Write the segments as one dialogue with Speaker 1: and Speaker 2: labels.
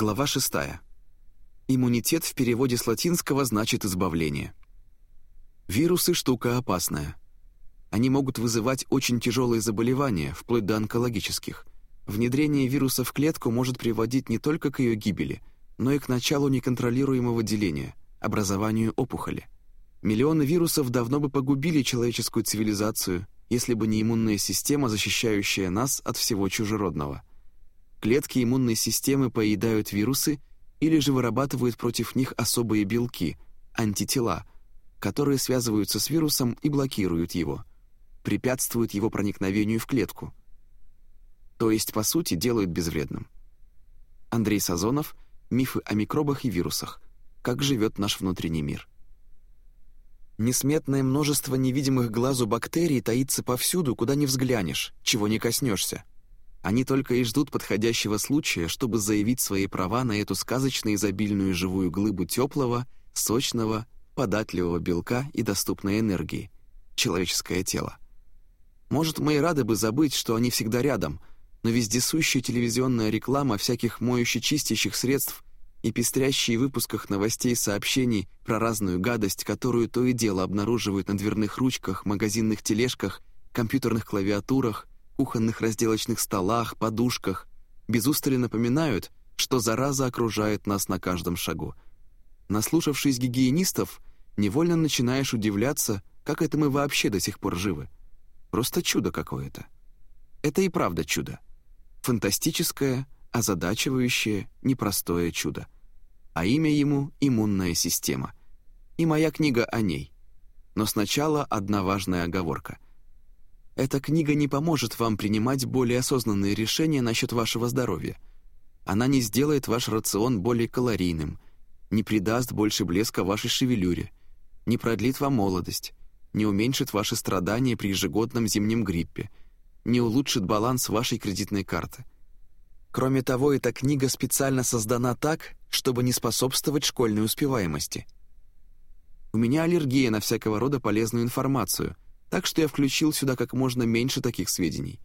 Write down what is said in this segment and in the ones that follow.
Speaker 1: Глава 6. Иммунитет в переводе с латинского значит «избавление». Вирусы – штука опасная. Они могут вызывать очень тяжелые заболевания, вплоть до онкологических. Внедрение вируса в клетку может приводить не только к ее гибели, но и к началу неконтролируемого деления, образованию опухоли. Миллионы вирусов давно бы погубили человеческую цивилизацию, если бы не иммунная система, защищающая нас от всего чужеродного. Клетки иммунной системы поедают вирусы или же вырабатывают против них особые белки, антитела, которые связываются с вирусом и блокируют его, препятствуют его проникновению в клетку. То есть, по сути, делают безвредным. Андрей Сазонов «Мифы о микробах и вирусах. Как живет наш внутренний мир». Несметное множество невидимых глазу бактерий таится повсюду, куда ни взглянешь, чего не коснешься. Они только и ждут подходящего случая, чтобы заявить свои права на эту сказочно изобильную живую глыбу теплого, сочного, податливого белка и доступной энергии — человеческое тело. Может, мы и рады бы забыть, что они всегда рядом, но вездесущая телевизионная реклама всяких моюще-чистящих средств и пестрящие в выпусках новостей сообщений про разную гадость, которую то и дело обнаруживают на дверных ручках, магазинных тележках, компьютерных клавиатурах, кухонных разделочных столах, подушках, без устали напоминают, что зараза окружает нас на каждом шагу. Наслушавшись гигиенистов, невольно начинаешь удивляться, как это мы вообще до сих пор живы. Просто чудо какое-то. Это и правда чудо. Фантастическое, озадачивающее, непростое чудо. А имя ему — иммунная система. И моя книга о ней. Но сначала одна важная оговорка — эта книга не поможет вам принимать более осознанные решения насчет вашего здоровья. Она не сделает ваш рацион более калорийным, не придаст больше блеска вашей шевелюре, не продлит вам молодость, не уменьшит ваши страдания при ежегодном зимнем гриппе, не улучшит баланс вашей кредитной карты. Кроме того, эта книга специально создана так, чтобы не способствовать школьной успеваемости. У меня аллергия на всякого рода полезную информацию — так что я включил сюда как можно меньше таких сведений.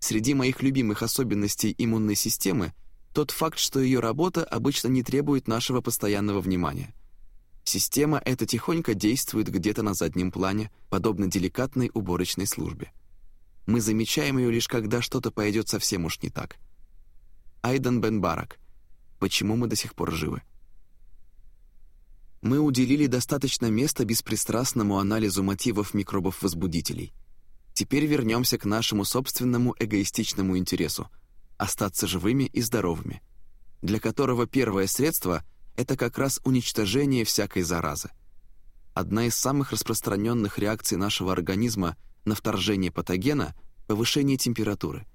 Speaker 1: Среди моих любимых особенностей иммунной системы тот факт, что ее работа обычно не требует нашего постоянного внимания. Система эта тихонько действует где-то на заднем плане, подобно деликатной уборочной службе. Мы замечаем ее лишь когда что-то пойдет совсем уж не так. Айден Бен Барак. Почему мы до сих пор живы? Мы уделили достаточно места беспристрастному анализу мотивов микробов-возбудителей. Теперь вернемся к нашему собственному эгоистичному интересу — остаться живыми и здоровыми, для которого первое средство — это как раз уничтожение всякой заразы. Одна из самых распространенных реакций нашего организма на вторжение патогена — повышение температуры.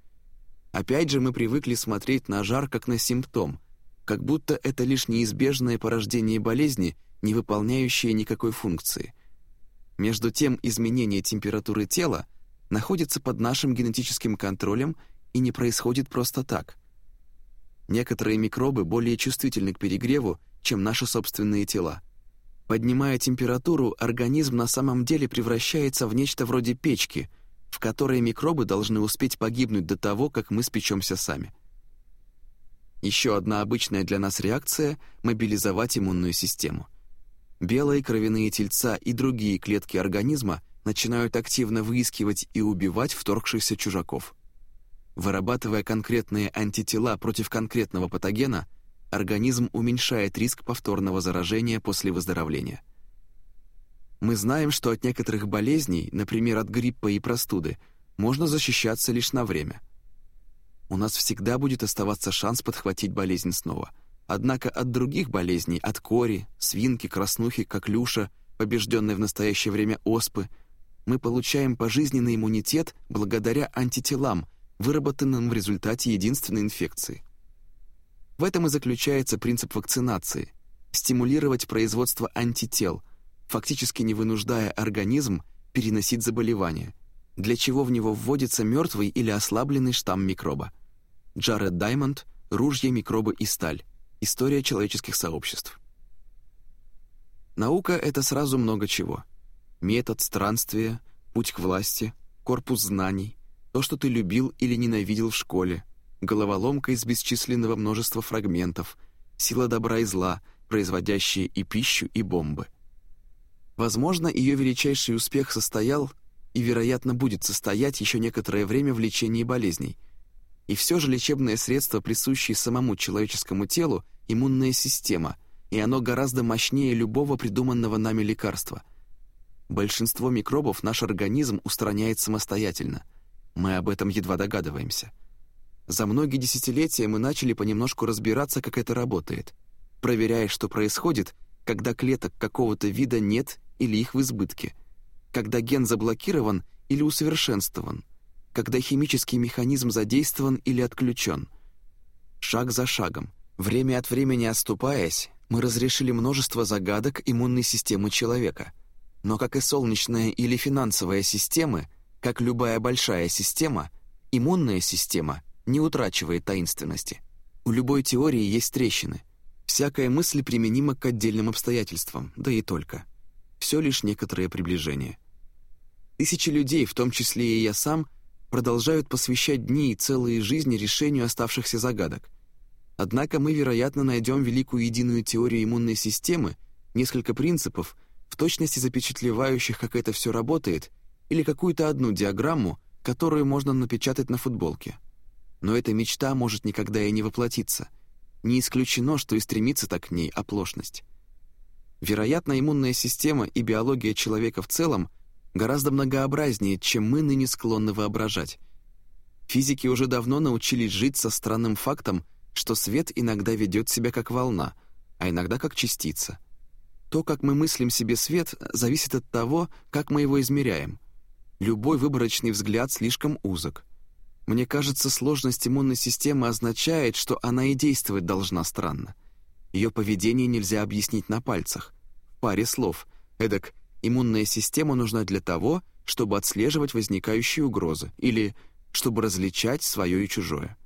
Speaker 1: Опять же, мы привыкли смотреть на жар как на симптом, как будто это лишь неизбежное порождение болезни — не выполняющие никакой функции. Между тем, изменение температуры тела находится под нашим генетическим контролем и не происходит просто так. Некоторые микробы более чувствительны к перегреву, чем наши собственные тела. Поднимая температуру, организм на самом деле превращается в нечто вроде печки, в которой микробы должны успеть погибнуть до того, как мы спечемся сами. Еще одна обычная для нас реакция — мобилизовать иммунную систему — белые кровяные тельца и другие клетки организма начинают активно выискивать и убивать вторгшихся чужаков. Вырабатывая конкретные антитела против конкретного патогена, организм уменьшает риск повторного заражения после выздоровления. Мы знаем, что от некоторых болезней, например, от гриппа и простуды, можно защищаться лишь на время. У нас всегда будет оставаться шанс подхватить болезнь снова — Однако от других болезней, от кори, свинки, краснухи, коклюша, побежденной в настоящее время оспы, мы получаем пожизненный иммунитет благодаря антителам, выработанным в результате единственной инфекции. В этом и заключается принцип вакцинации – стимулировать производство антител, фактически не вынуждая организм переносить заболевание, для чего в него вводится мертвый или ослабленный штамм микроба. Джаред Даймонд «Ружья, микробы и сталь», История человеческих сообществ. Наука — это сразу много чего. Метод, странствия, путь к власти, корпус знаний, то, что ты любил или ненавидел в школе, головоломка из бесчисленного множества фрагментов, сила добра и зла, производящие и пищу, и бомбы. Возможно, ее величайший успех состоял и, вероятно, будет состоять еще некоторое время в лечении болезней. И все же лечебное средство, присущее самому человеческому телу, иммунная система, и оно гораздо мощнее любого придуманного нами лекарства. Большинство микробов наш организм устраняет самостоятельно. Мы об этом едва догадываемся. За многие десятилетия мы начали понемножку разбираться, как это работает, проверяя, что происходит, когда клеток какого-то вида нет или их в избытке, когда ген заблокирован или усовершенствован, когда химический механизм задействован или отключен. Шаг за шагом, время от времени оступаясь, мы разрешили множество загадок иммунной системы человека. Но как и солнечная или финансовая системы, как любая большая система, иммунная система не утрачивает таинственности. У любой теории есть трещины. Всякая мысль применима к отдельным обстоятельствам, да и только. Все лишь некоторое приближение. Тысячи людей, в том числе и я сам, продолжают посвящать дни и целые жизни решению оставшихся загадок. Однако мы, вероятно, найдем великую единую теорию иммунной системы, несколько принципов, в точности запечатлевающих, как это все работает, или какую-то одну диаграмму, которую можно напечатать на футболке. Но эта мечта может никогда и не воплотиться. Не исключено, что и стремится так к ней оплошность. Вероятно, иммунная система и биология человека в целом гораздо многообразнее, чем мы ныне склонны воображать. Физики уже давно научились жить со странным фактом, что свет иногда ведет себя как волна, а иногда как частица. То, как мы мыслим себе свет, зависит от того, как мы его измеряем. Любой выборочный взгляд слишком узок. Мне кажется, сложность иммунной системы означает, что она и действовать должна странно. Ее поведение нельзя объяснить на пальцах. В паре слов. Эдак, иммунная система нужна для того, чтобы отслеживать возникающие угрозы или чтобы различать свое и чужое.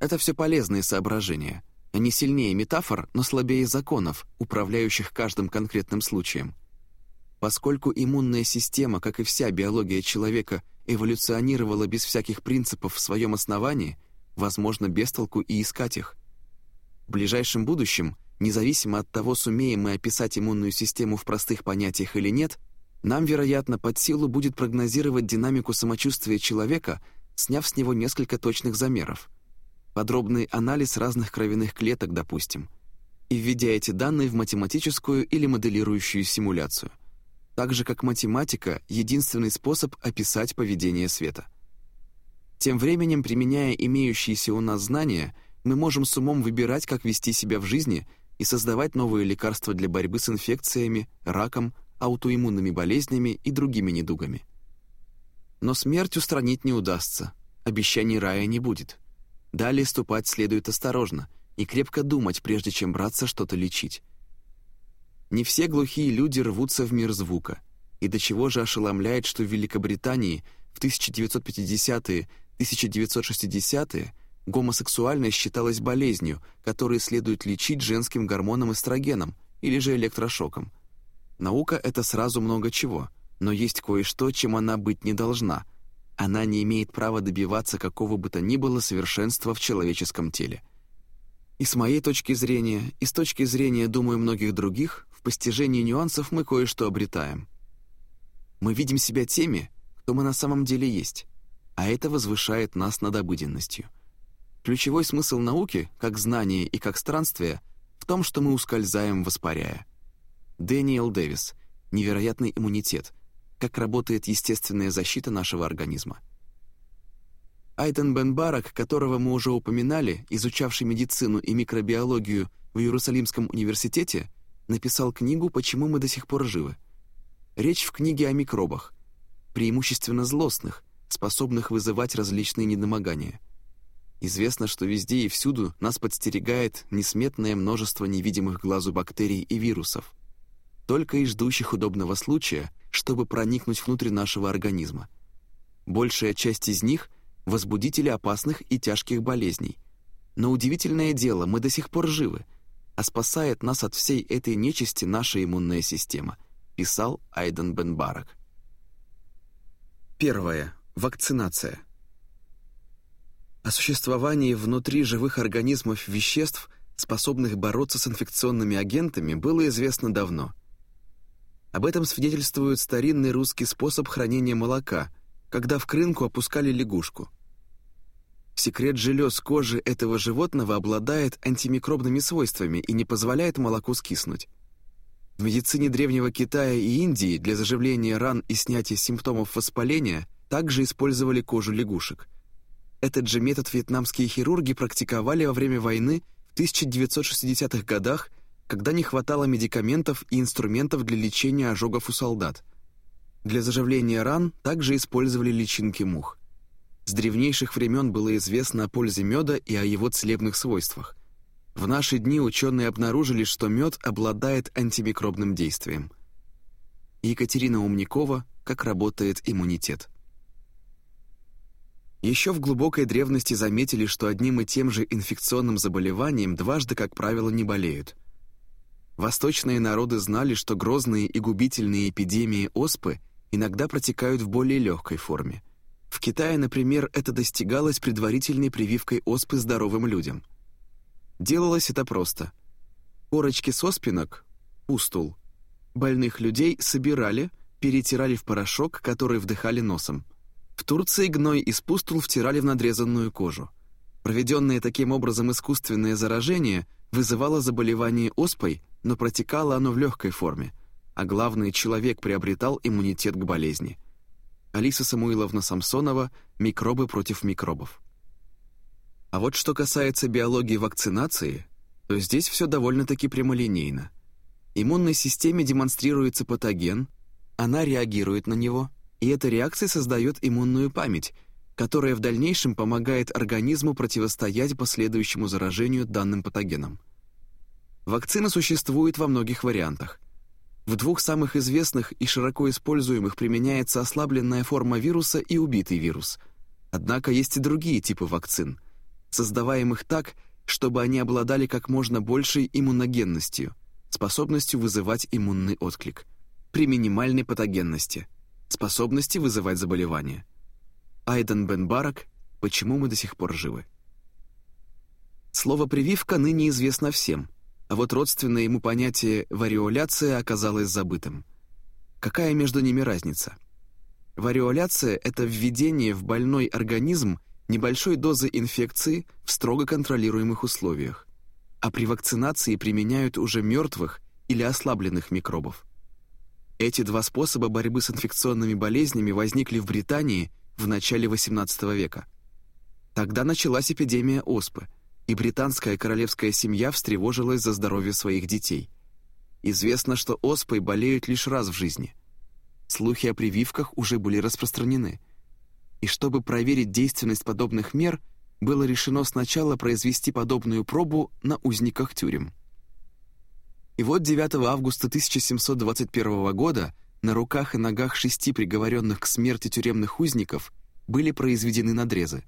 Speaker 1: Это все полезные соображения. Они сильнее метафор, но слабее законов, управляющих каждым конкретным случаем. Поскольку иммунная система, как и вся биология человека, эволюционировала без всяких принципов в своем основании, возможно, без толку и искать их. В ближайшем будущем, независимо от того, сумеем мы описать иммунную систему в простых понятиях или нет, нам, вероятно, под силу будет прогнозировать динамику самочувствия человека, сняв с него несколько точных замеров. Подробный анализ разных кровяных клеток, допустим, и введя эти данные в математическую или моделирующую симуляцию – так же как математика — единственный способ описать поведение света. Тем временем, применяя имеющиеся у нас знания, мы можем с умом выбирать, как вести себя в жизни и создавать новые лекарства для борьбы с инфекциями, раком, аутоиммунными болезнями и другими недугами. Но смерть устранить не удастся, обещаний рая не будет. Далее ступать следует осторожно и крепко думать, прежде чем браться что-то лечить. Не все глухие люди рвутся в мир звука. И до чего же ошеломляет, что в Великобритании в 1950-1960-е гомосексуальность считалась болезнью, которую следует лечить женским гормоном эстрогеном или же электрошоком. Наука — это сразу много чего, но есть кое-что, чем она быть не должна. Она не имеет права добиваться какого бы то ни было совершенства в человеческом теле. И с моей точки зрения, и с точки зрения, думаю, многих других, постижении нюансов мы кое-что обретаем. Мы видим себя теми, кто мы на самом деле есть, а это возвышает нас над обыденностью. Ключевой смысл науки, как знания и как странствия, в том, что мы ускользаем, воспаряя. Дэниел Дэвис. Невероятный иммунитет. Как работает естественная защита нашего организма. Айден Бен Барак, которого мы уже упоминали, изучавший медицину и микробиологию в Иерусалимском университете, написал книгу «Почему мы до сих пор живы». Речь в книге о микробах, преимущественно злостных, способных вызывать различные недомогания. Известно, что везде и всюду нас подстерегает несметное множество невидимых глазу бактерий и вирусов, только и ждущих удобного случая, чтобы проникнуть внутрь нашего организма. Большая часть из них — возбудители опасных и тяжких болезней. Но удивительное дело, мы до сих пор живы — а спасает нас от всей этой нечисти наша иммунная система», писал Айден Бен Барак. Первое. Вакцинация. О существовании внутри живых организмов веществ, способных бороться с инфекционными агентами, было известно давно. Об этом свидетельствует старинный русский способ хранения молока, когда в крынку опускали лягушку. Секрет желез кожи этого животного обладает антимикробными свойствами и не позволяет молоку скиснуть. В медицине Древнего Китая и Индии для заживления ран и снятия симптомов воспаления также использовали кожу лягушек. Этот же метод вьетнамские хирурги практиковали во время войны в 1960-х годах, когда не хватало медикаментов и инструментов для лечения ожогов у солдат. Для заживления ран также использовали личинки мух. С древнейших времен было известно о пользе меда и о его целебных свойствах – в наши дни ученые обнаружили, что мед обладает антимикробным действием. Екатерина Умникова «Как работает иммунитет». Еще в глубокой древности заметили, что одним и тем же инфекционным заболеванием дважды, как правило, не болеют. Восточные народы знали, что грозные и губительные эпидемии оспы иногда протекают в более легкой форме. В Китае, например, это достигалось предварительной прививкой оспы здоровым людям – Делалось это просто. Корочки соспинок, пустул, больных людей собирали, перетирали в порошок, который вдыхали носом. В Турции гной из пустул втирали в надрезанную кожу. Проведенное таким образом искусственное заражение вызывало заболевание оспой, но протекало оно в легкой форме, а главное, человек приобретал иммунитет к болезни. Алиса Самуиловна Самсонова «Микробы против микробов». А вот что касается биологии вакцинации, то здесь все довольно-таки прямолинейно. Иммунной системе демонстрируется патоген, она реагирует на него, и эта реакция создает иммунную память, которая в дальнейшем помогает организму противостоять последующему заражению данным патогеном. Вакцина существует во многих вариантах. В двух самых известных и широко используемых применяется ослабленная форма вируса и убитый вирус. Однако есть и другие типы вакцин – создаваемых так, чтобы они обладали как можно большей иммуногенностью, способностью вызывать иммунный отклик, при минимальной патогенности, способности вызывать заболевания. Айден Бен Барак «Почему мы до сих пор живы?» Слово «прививка» ныне известно всем, а вот родственное ему понятие «вариоляция» оказалось забытым. Какая между ними разница? Вариоляция — это введение в больной организм небольшой дозы инфекции в строго контролируемых условиях, а при вакцинации применяют уже мертвых или ослабленных микробов. Эти два способа борьбы с инфекционными болезнями возникли в Британии в начале XVIII века. Тогда началась эпидемия оспы, и британская королевская семья встревожилась за здоровье своих детей. Известно, что оспой болеют лишь раз в жизни. Слухи о прививках уже были распространены – и чтобы проверить действенность подобных мер, было решено сначала произвести подобную пробу на узниках тюрем. И вот 9 августа 1721 года на руках и ногах шести приговоренных к смерти тюремных узников были произведены надрезы.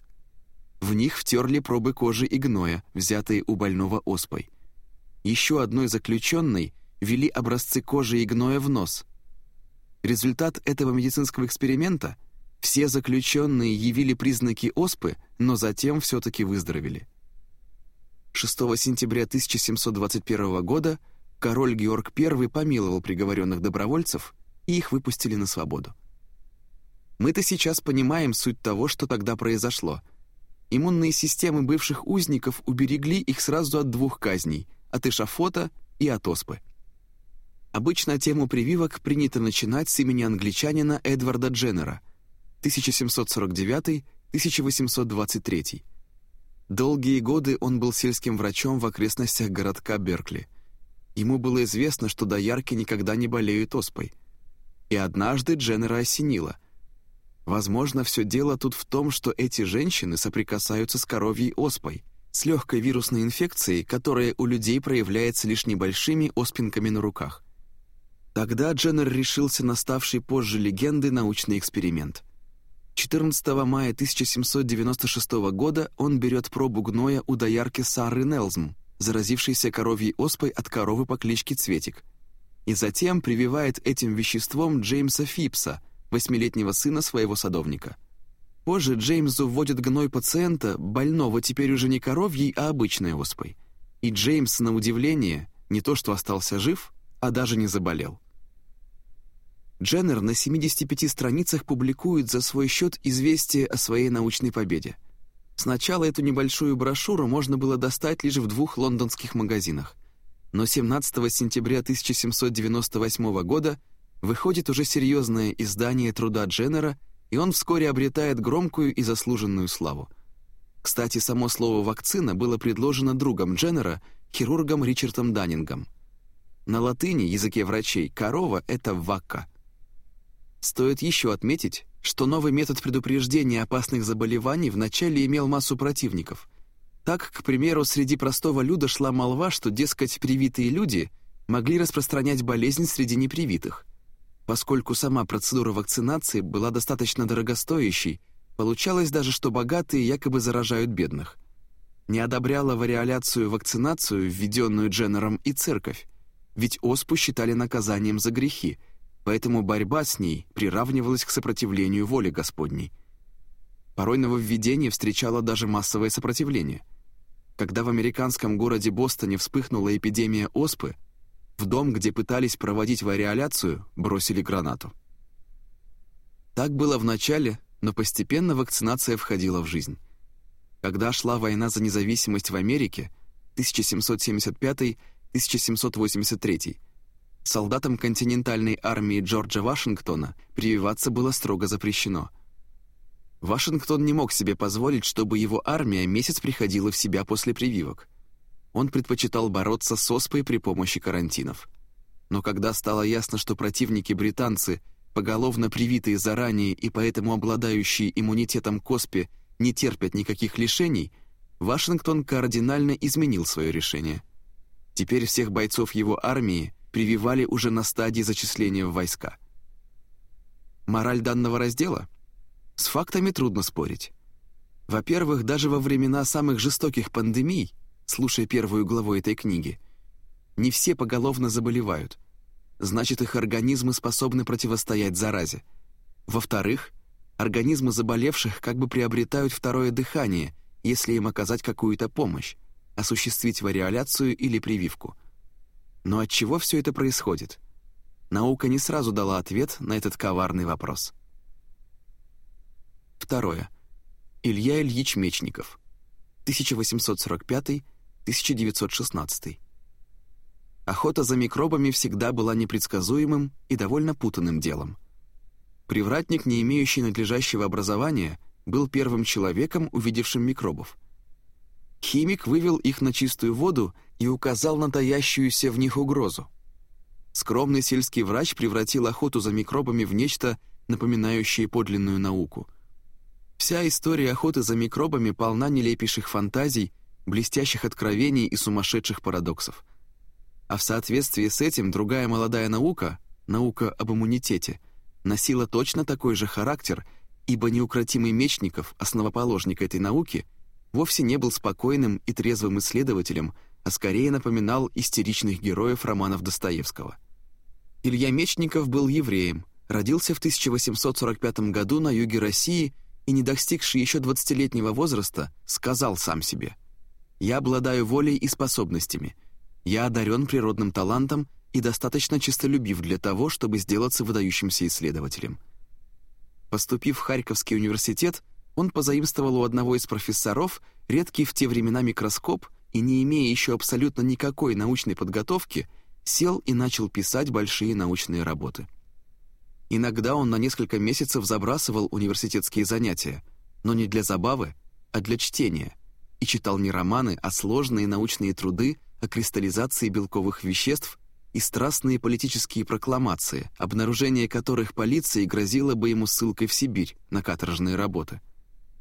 Speaker 1: В них втерли пробы кожи и гноя, взятые у больного оспой. Еще одной заключенной ввели образцы кожи и гноя в нос. Результат этого медицинского эксперимента — все заключенные явили признаки оспы, но затем все-таки выздоровели. 6 сентября 1721 года король Георг I помиловал приговоренных добровольцев, и их выпустили на свободу. Мы-то сейчас понимаем суть того, что тогда произошло. Иммунные системы бывших узников уберегли их сразу от двух казней – от эшафота и от оспы. Обычно тему прививок принято начинать с имени англичанина Эдварда Дженнера – 1749-1823. Долгие годы он был сельским врачом в окрестностях городка Беркли. Ему было известно, что доярки никогда не болеют оспой. И однажды Дженнера осенило. Возможно, все дело тут в том, что эти женщины соприкасаются с коровьей оспой, с легкой вирусной инфекцией, которая у людей проявляется лишь небольшими оспинками на руках. Тогда Дженнер решился на ставший позже легендой научный эксперимент. 14 мая 1796 года он берет пробу гноя у доярки Сары Нелзм, заразившейся коровьей оспой от коровы по кличке Цветик, и затем прививает этим веществом Джеймса Фипса, восьмилетнего сына своего садовника. Позже Джеймсу вводят гной пациента, больного теперь уже не коровьей, а обычной оспой. И Джеймс, на удивление, не то что остался жив, а даже не заболел. Дженнер на 75 страницах публикует за свой счет известие о своей научной победе. Сначала эту небольшую брошюру можно было достать лишь в двух лондонских магазинах. Но 17 сентября 1798 года выходит уже серьезное издание труда Дженнера, и он вскоре обретает громкую и заслуженную славу. Кстати, само слово «вакцина» было предложено другом Дженнера, хирургом Ричардом Даннингом. На латыни, языке врачей, корова — это вакка. Стоит еще отметить, что новый метод предупреждения опасных заболеваний вначале имел массу противников. Так, к примеру, среди простого люда шла молва, что, дескать, привитые люди могли распространять болезнь среди непривитых. Поскольку сама процедура вакцинации была достаточно дорогостоящей, получалось даже, что богатые якобы заражают бедных. Не одобряла вариоляцию вакцинацию, введенную Дженнером, и церковь, ведь оспу считали наказанием за грехи — поэтому борьба с ней приравнивалась к сопротивлению воле Господней. Порой нововведение встречало даже массовое сопротивление. Когда в американском городе Бостоне вспыхнула эпидемия оспы, в дом, где пытались проводить вариоляцию, бросили гранату. Так было в начале, но постепенно вакцинация входила в жизнь. Когда шла война за независимость в Америке 1775-1783, солдатам континентальной армии Джорджа Вашингтона прививаться было строго запрещено. Вашингтон не мог себе позволить, чтобы его армия месяц приходила в себя после прививок. Он предпочитал бороться с оспой при помощи карантинов. Но когда стало ясно, что противники-британцы, поголовно привитые заранее и поэтому обладающие иммунитетом к оспе, не терпят никаких лишений, Вашингтон кардинально изменил свое решение. Теперь всех бойцов его армии прививали уже на стадии зачисления в войска. Мораль данного раздела? С фактами трудно спорить. Во-первых, даже во времена самых жестоких пандемий, слушая первую главу этой книги, не все поголовно заболевают. Значит, их организмы способны противостоять заразе. Во-вторых, организмы заболевших как бы приобретают второе дыхание, если им оказать какую-то помощь, осуществить вариоляцию или прививку – но от чего все это происходит? Наука не сразу дала ответ на этот коварный вопрос. Второе. Илья Ильич Мечников. 1845-1916. Охота за микробами всегда была непредсказуемым и довольно путанным делом. Привратник, не имеющий надлежащего образования, был первым человеком, увидевшим микробов. Химик вывел их на чистую воду и указал на таящуюся в них угрозу. Скромный сельский врач превратил охоту за микробами в нечто, напоминающее подлинную науку. Вся история охоты за микробами полна нелепейших фантазий, блестящих откровений и сумасшедших парадоксов. А в соответствии с этим другая молодая наука, наука об иммунитете, носила точно такой же характер, ибо неукротимый Мечников, основоположник этой науки, вовсе не был спокойным и трезвым исследователем, а скорее напоминал истеричных героев романов Достоевского. Илья Мечников был евреем, родился в 1845 году на юге России и, не достигший еще 20-летнего возраста, сказал сам себе «Я обладаю волей и способностями, я одарен природным талантом и достаточно честолюбив для того, чтобы сделаться выдающимся исследователем». Поступив в Харьковский университет, он позаимствовал у одного из профессоров редкий в те времена микроскоп и, не имея еще абсолютно никакой научной подготовки, сел и начал писать большие научные работы. Иногда он на несколько месяцев забрасывал университетские занятия, но не для забавы, а для чтения, и читал не романы, а сложные научные труды о кристаллизации белковых веществ и страстные политические прокламации, обнаружение которых полиции грозило бы ему ссылкой в Сибирь на каторжные работы.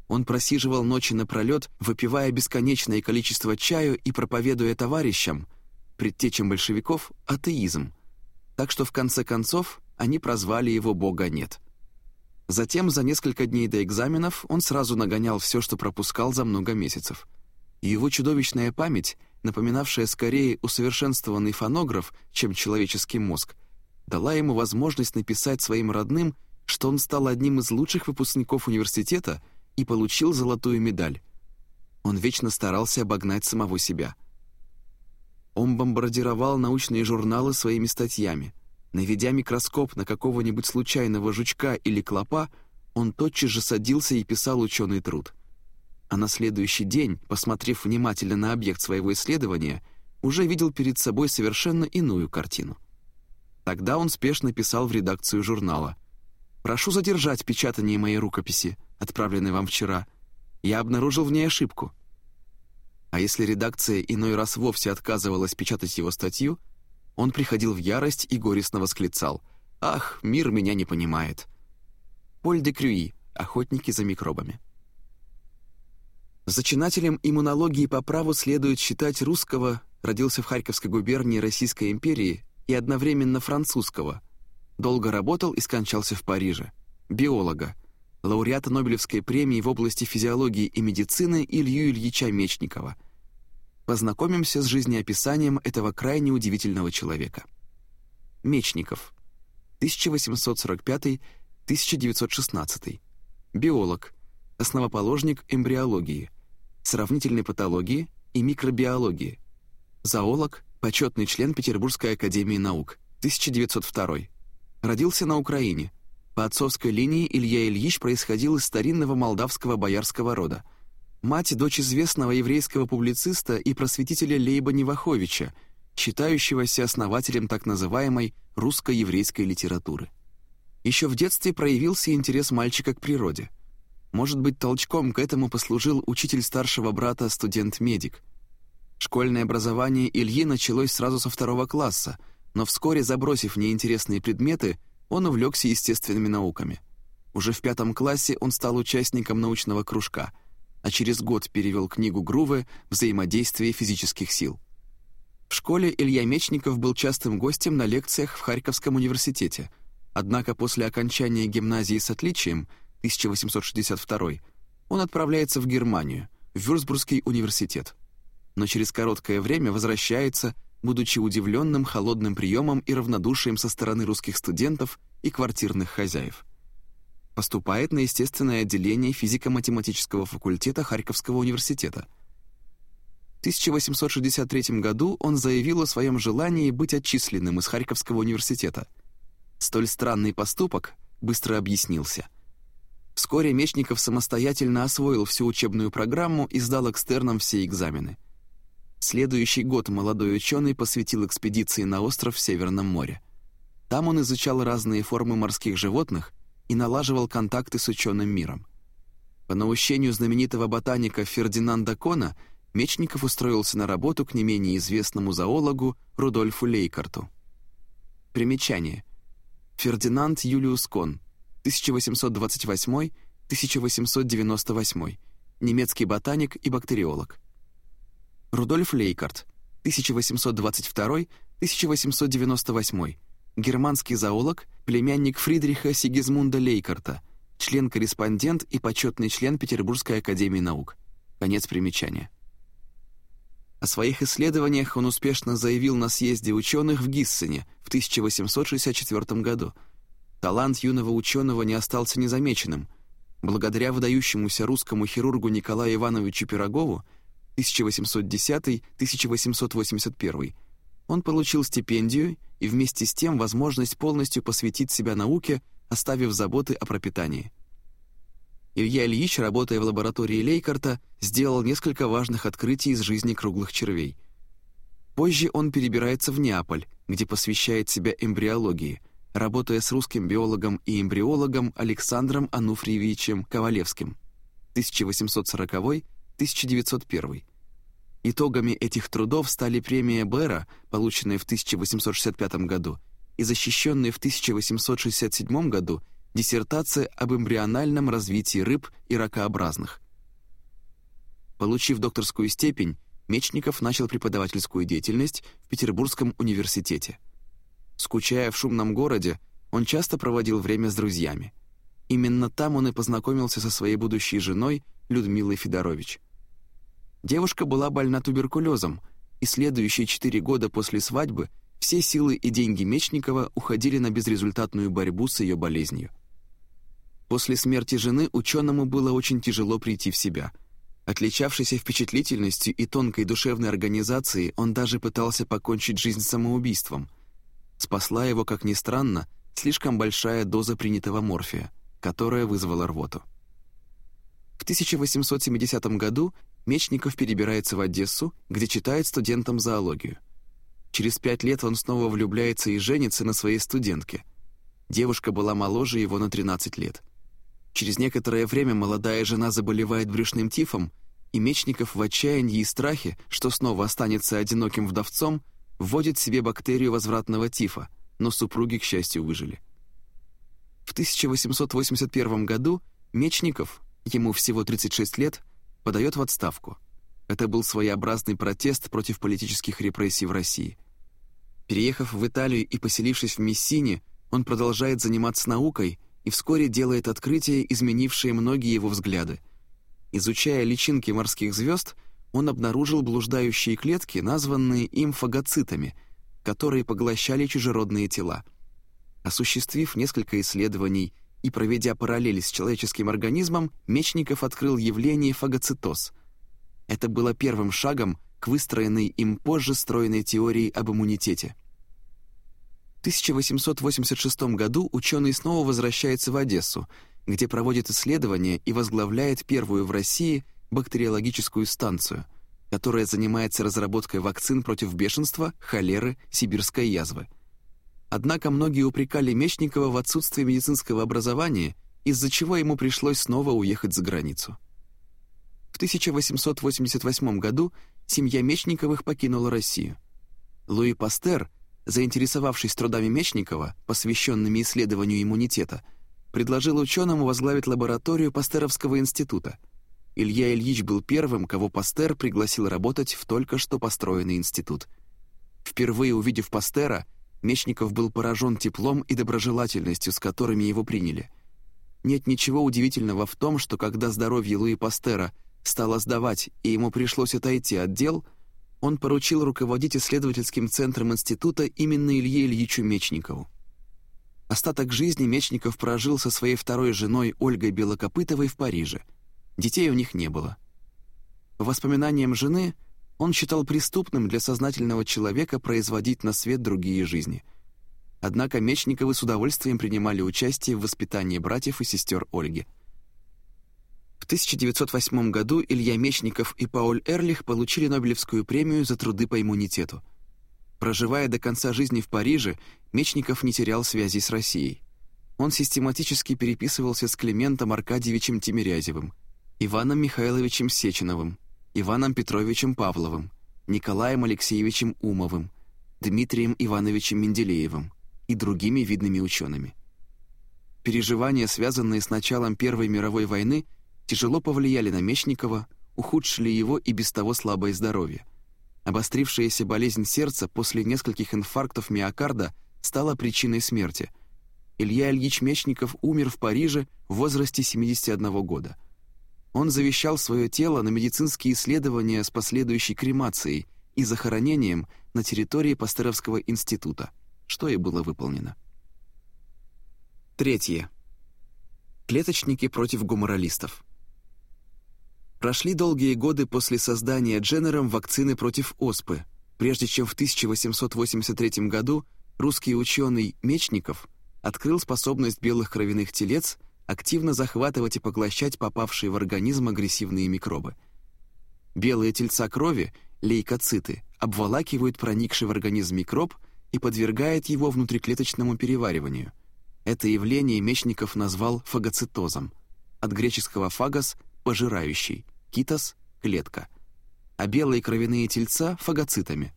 Speaker 1: Он просиживал ночи напролет, выпивая бесконечное количество чаю и проповедуя товарищам, предтечам большевиков, атеизм. Так что в конце концов они прозвали его «Бога нет». Затем, за несколько дней до экзаменов, он сразу нагонял все, что пропускал за много месяцев. И его чудовищная память, напоминавшая скорее усовершенствованный фонограф, чем человеческий мозг, дала ему возможность написать своим родным, что он стал одним из лучших выпускников университета — и получил золотую медаль. Он вечно старался обогнать самого себя. Он бомбардировал научные журналы своими статьями. Наведя микроскоп на какого-нибудь случайного жучка или клопа, он тотчас же садился и писал ученый труд. А на следующий день, посмотрев внимательно на объект своего исследования, уже видел перед собой совершенно иную картину. Тогда он спешно писал в редакцию журнала. «Прошу задержать печатание моей рукописи, отправленной вам вчера. Я обнаружил в ней ошибку». А если редакция иной раз вовсе отказывалась печатать его статью, он приходил в ярость и горестно восклицал «Ах, мир меня не понимает». Поль де Крюи, охотники за микробами. Зачинателем иммунологии по праву следует считать русского, родился в Харьковской губернии Российской империи, и одновременно французского. Долго работал и скончался в Париже. Биолога, лауреата Нобелевской премии в области физиологии и медицины Илью Ильича Мечникова. Познакомимся с жизнеописанием этого крайне удивительного человека. Мечников. 1845-1916. Биолог. Основоположник эмбриологии, сравнительной патологии и микробиологии. Зоолог, почетный член Петербургской академии наук, 1902. Родился на Украине. По отцовской линии Илья Ильич происходил из старинного молдавского боярского рода. Мать – дочь известного еврейского публициста и просветителя Лейба Неваховича, считающегося основателем так называемой русско-еврейской литературы. Еще в детстве проявился интерес мальчика к природе. Может быть, толчком к этому послужил учитель старшего брата, студент-медик – Школьное образование Ильи началось сразу со второго класса, но вскоре, забросив неинтересные предметы, он увлекся естественными науками. Уже в пятом классе он стал участником научного кружка, а через год перевел книгу Груве «Взаимодействие физических сил». В школе Илья Мечников был частым гостем на лекциях в Харьковском университете, однако после окончания гимназии с отличием 1862 он отправляется в Германию, в Вюрцбургский университет но через короткое время возвращается, будучи удивленным холодным приемом и равнодушием со стороны русских студентов и квартирных хозяев. Поступает на естественное отделение физико-математического факультета Харьковского университета. В 1863 году он заявил о своем желании быть отчисленным из Харьковского университета. Столь странный поступок быстро объяснился. Вскоре Мечников самостоятельно освоил всю учебную программу и сдал экстерном все экзамены – Следующий год молодой ученый посвятил экспедиции на остров в Северном море. Там он изучал разные формы морских животных и налаживал контакты с ученым миром. По наущению знаменитого ботаника Фердинанда Кона Мечников устроился на работу к не менее известному зоологу Рудольфу Лейкарту. Примечание. Фердинанд Юлиус Кон, 1828-1898, немецкий ботаник и бактериолог. Рудольф Лейкарт, 1822-1898, германский зоолог, племянник Фридриха Сигизмунда Лейкарта, член-корреспондент и почетный член Петербургской академии наук. Конец примечания. О своих исследованиях он успешно заявил на съезде ученых в Гиссене в 1864 году. Талант юного ученого не остался незамеченным. Благодаря выдающемуся русскому хирургу Николаю Ивановичу Пирогову 1810-1881. Он получил стипендию и вместе с тем возможность полностью посвятить себя науке, оставив заботы о пропитании. Илья Ильич, работая в лаборатории Лейкарта, сделал несколько важных открытий из жизни круглых червей. Позже он перебирается в Неаполь, где посвящает себя эмбриологии, работая с русским биологом и эмбриологом Александром Ануфриевичем Ковалевским. 1840 1901. Итогами этих трудов стали премия Бера, полученная в 1865 году, и защищенная в 1867 году диссертация об эмбриональном развитии рыб и ракообразных. Получив докторскую степень, Мечников начал преподавательскую деятельность в Петербургском университете. Скучая в шумном городе, он часто проводил время с друзьями. Именно там он и познакомился со своей будущей женой Людмилой Федорович. Девушка была больна туберкулезом, и следующие четыре года после свадьбы все силы и деньги Мечникова уходили на безрезультатную борьбу с ее болезнью. После смерти жены ученому было очень тяжело прийти в себя. Отличавшийся впечатлительностью и тонкой душевной организацией, он даже пытался покончить жизнь самоубийством. Спасла его, как ни странно, слишком большая доза принятого морфия, которая вызвала рвоту. В 1870 году Мечников перебирается в Одессу, где читает студентам зоологию. Через пять лет он снова влюбляется и женится на своей студентке. Девушка была моложе его на 13 лет. Через некоторое время молодая жена заболевает брюшным тифом, и Мечников в отчаянии и страхе, что снова останется одиноким вдовцом, вводит себе бактерию возвратного тифа, но супруги, к счастью, выжили. В 1881 году Мечников, ему всего 36 лет, подает в отставку. Это был своеобразный протест против политических репрессий в России. Переехав в Италию и поселившись в Мессине, он продолжает заниматься наукой и вскоре делает открытия, изменившие многие его взгляды. Изучая личинки морских звезд, он обнаружил блуждающие клетки, названные им фагоцитами, которые поглощали чужеродные тела. Осуществив несколько исследований и проведя параллели с человеческим организмом, Мечников открыл явление фагоцитоз. Это было первым шагом к выстроенной им позже стройной теории об иммунитете. В 1886 году ученый снова возвращается в Одессу, где проводит исследования и возглавляет первую в России бактериологическую станцию, которая занимается разработкой вакцин против бешенства, холеры, сибирской язвы. Однако многие упрекали Мечникова в отсутствии медицинского образования, из-за чего ему пришлось снова уехать за границу. В 1888 году семья Мечниковых покинула Россию. Луи Пастер, заинтересовавшись трудами Мечникова, посвященными исследованию иммунитета, предложил ученому возглавить лабораторию Пастеровского института. Илья Ильич был первым, кого Пастер пригласил работать в только что построенный институт. Впервые увидев Пастера, Мечников был поражен теплом и доброжелательностью, с которыми его приняли. Нет ничего удивительного в том, что когда здоровье Луи Пастера стало сдавать и ему пришлось отойти от дел, он поручил руководить исследовательским центром института именно Илье Ильичу Мечникову. Остаток жизни Мечников прожил со своей второй женой Ольгой Белокопытовой в Париже. Детей у них не было. По воспоминаниям жены, он считал преступным для сознательного человека производить на свет другие жизни. Однако Мечниковы с удовольствием принимали участие в воспитании братьев и сестер Ольги. В 1908 году Илья Мечников и Пауль Эрлих получили Нобелевскую премию за труды по иммунитету. Проживая до конца жизни в Париже, Мечников не терял связи с Россией. Он систематически переписывался с Климентом Аркадьевичем Тимирязевым, Иваном Михайловичем Сеченовым, Иваном Петровичем Павловым, Николаем Алексеевичем Умовым, Дмитрием Ивановичем Менделеевым и другими видными учеными. Переживания, связанные с началом Первой мировой войны, тяжело повлияли на Мечникова, ухудшили его и без того слабое здоровье. Обострившаяся болезнь сердца после нескольких инфарктов миокарда стала причиной смерти. Илья Ильич Мечников умер в Париже в возрасте 71 года. Он завещал свое тело на медицинские исследования с последующей кремацией и захоронением на территории Пастеровского института, что и было выполнено. Третье. Клеточники против гуморалистов. Прошли долгие годы после создания Дженнером вакцины против оспы, прежде чем в 1883 году русский ученый Мечников открыл способность белых кровяных телец активно захватывать и поглощать попавшие в организм агрессивные микробы. Белые тельца крови, лейкоциты, обволакивают проникший в организм микроб и подвергают его внутриклеточному перевариванию. Это явление Мечников назвал фагоцитозом. От греческого «фагос» — «пожирающий», «китос» — «клетка», а белые кровяные тельца — фагоцитами.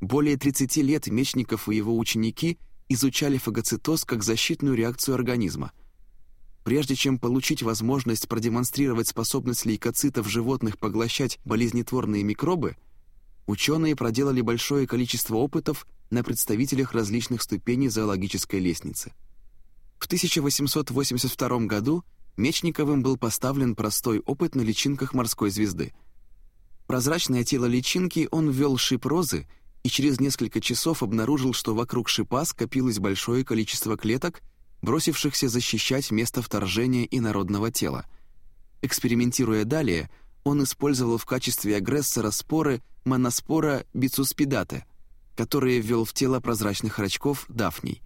Speaker 1: Более 30 лет Мечников и его ученики изучали фагоцитоз как защитную реакцию организма — Прежде чем получить возможность продемонстрировать способность лейкоцитов животных поглощать болезнетворные микробы, ученые проделали большое количество опытов на представителях различных ступеней зоологической лестницы. В 1882 году Мечниковым был поставлен простой опыт на личинках морской звезды. Прозрачное тело личинки он ввел шип розы и через несколько часов обнаружил, что вокруг шипа скопилось большое количество клеток, бросившихся защищать место вторжения инородного тела. Экспериментируя далее, он использовал в качестве агрессора споры моноспора бицуспидаты, которые ввел в тело прозрачных рачков дафний.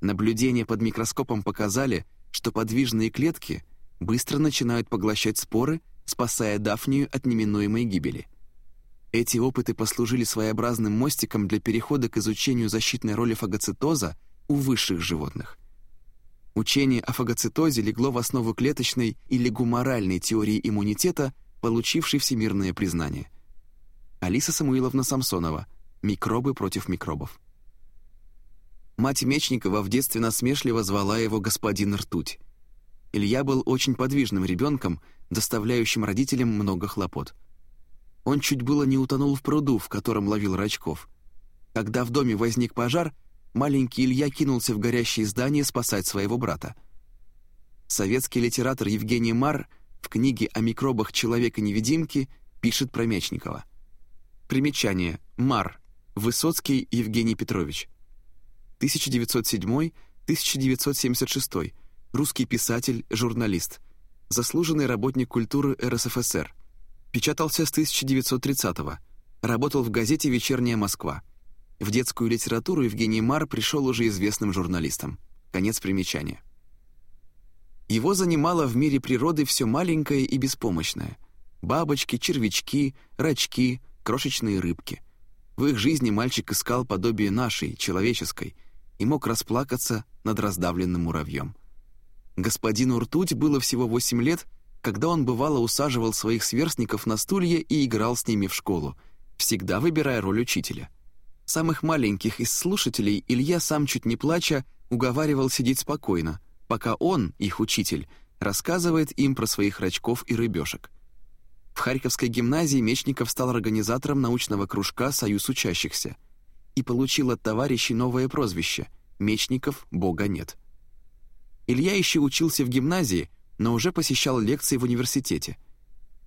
Speaker 1: Наблюдения под микроскопом показали, что подвижные клетки быстро начинают поглощать споры, спасая дафнию от неминуемой гибели. Эти опыты послужили своеобразным мостиком для перехода к изучению защитной роли фагоцитоза у высших животных. Учение о фагоцитозе легло в основу клеточной или гуморальной теории иммунитета, получившей всемирное признание. Алиса Самуиловна Самсонова «Микробы против микробов». Мать Мечникова в детстве насмешливо звала его господин Ртуть. Илья был очень подвижным ребенком, доставляющим родителям много хлопот. Он чуть было не утонул в пруду, в котором ловил рачков. Когда в доме возник пожар, маленький Илья кинулся в горящее здание спасать своего брата. Советский литератор Евгений Мар в книге о микробах «Человека-невидимки» пишет про Мечникова. Примечание. Мар. Высоцкий Евгений Петрович. 1907-1976, русский писатель, журналист, заслуженный работник культуры РСФСР. Печатался с 1930-го, работал в газете «Вечерняя Москва». В детскую литературу Евгений Мар пришел уже известным журналистом. Конец примечания. Его занимало в мире природы все маленькое и беспомощное. Бабочки, червячки, рачки, крошечные рыбки. В их жизни мальчик искал подобие нашей, человеческой – и мог расплакаться над раздавленным муравьем. Господину Ртуть было всего восемь лет, когда он бывало усаживал своих сверстников на стулья и играл с ними в школу, всегда выбирая роль учителя. Самых маленьких из слушателей Илья сам чуть не плача уговаривал сидеть спокойно, пока он, их учитель, рассказывает им про своих рачков и рыбешек. В Харьковской гимназии Мечников стал организатором научного кружка «Союз учащихся», и получил от товарищей новое прозвище «Мечников Бога нет». Илья еще учился в гимназии, но уже посещал лекции в университете.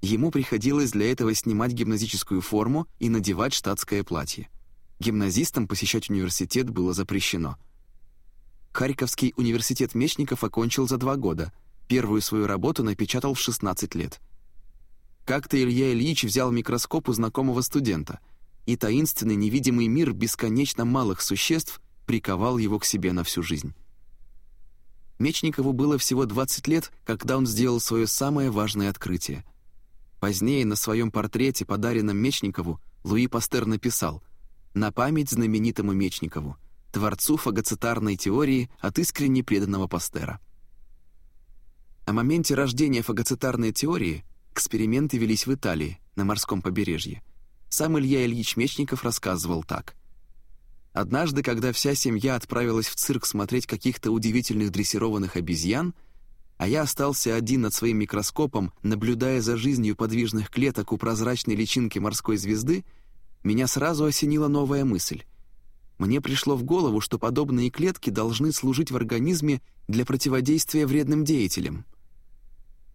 Speaker 1: Ему приходилось для этого снимать гимназическую форму и надевать штатское платье. Гимназистам посещать университет было запрещено. Харьковский университет Мечников окончил за два года. Первую свою работу напечатал в 16 лет. Как-то Илья Ильич взял микроскоп у знакомого студента — и таинственный невидимый мир бесконечно малых существ приковал его к себе на всю жизнь. Мечникову было всего 20 лет, когда он сделал свое самое важное открытие. Позднее на своем портрете, подаренном Мечникову, Луи Пастер написал «На память знаменитому Мечникову, творцу фагоцитарной теории от искренне преданного Пастера». О моменте рождения фагоцитарной теории эксперименты велись в Италии, на морском побережье. Сам Илья Ильич Мечников рассказывал так. Однажды, когда вся семья отправилась в цирк смотреть каких-то удивительных дрессированных обезьян, а я остался один над своим микроскопом, наблюдая за жизнью подвижных клеток у прозрачной личинки морской звезды, меня сразу осенила новая мысль. Мне пришло в голову, что подобные клетки должны служить в организме для противодействия вредным деятелям.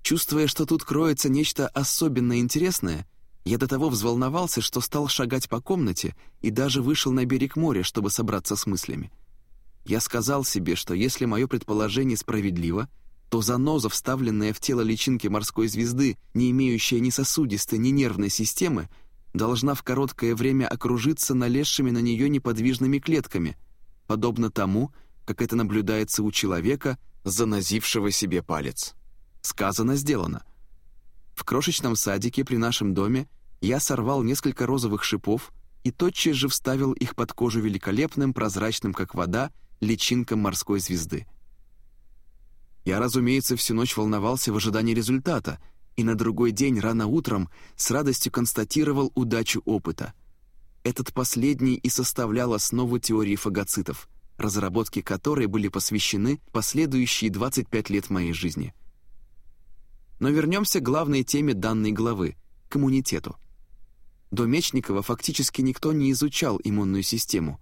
Speaker 1: Чувствуя, что тут кроется нечто особенно интересное, я до того взволновался, что стал шагать по комнате и даже вышел на берег моря, чтобы собраться с мыслями. Я сказал себе, что если мое предположение справедливо, то заноза, вставленная в тело личинки морской звезды, не имеющая ни сосудистой, ни нервной системы, должна в короткое время окружиться налезшими на нее неподвижными клетками, подобно тому, как это наблюдается у человека, занозившего себе палец. Сказано, сделано. В крошечном садике при нашем доме я сорвал несколько розовых шипов и тотчас же вставил их под кожу великолепным, прозрачным, как вода, личинкам морской звезды. Я, разумеется, всю ночь волновался в ожидании результата, и на другой день рано утром с радостью констатировал удачу опыта. Этот последний и составлял основу теории фагоцитов, разработке которой были посвящены последующие 25 лет моей жизни. Но вернемся к главной теме данной главы — к иммунитету. До Мечникова фактически никто не изучал иммунную систему,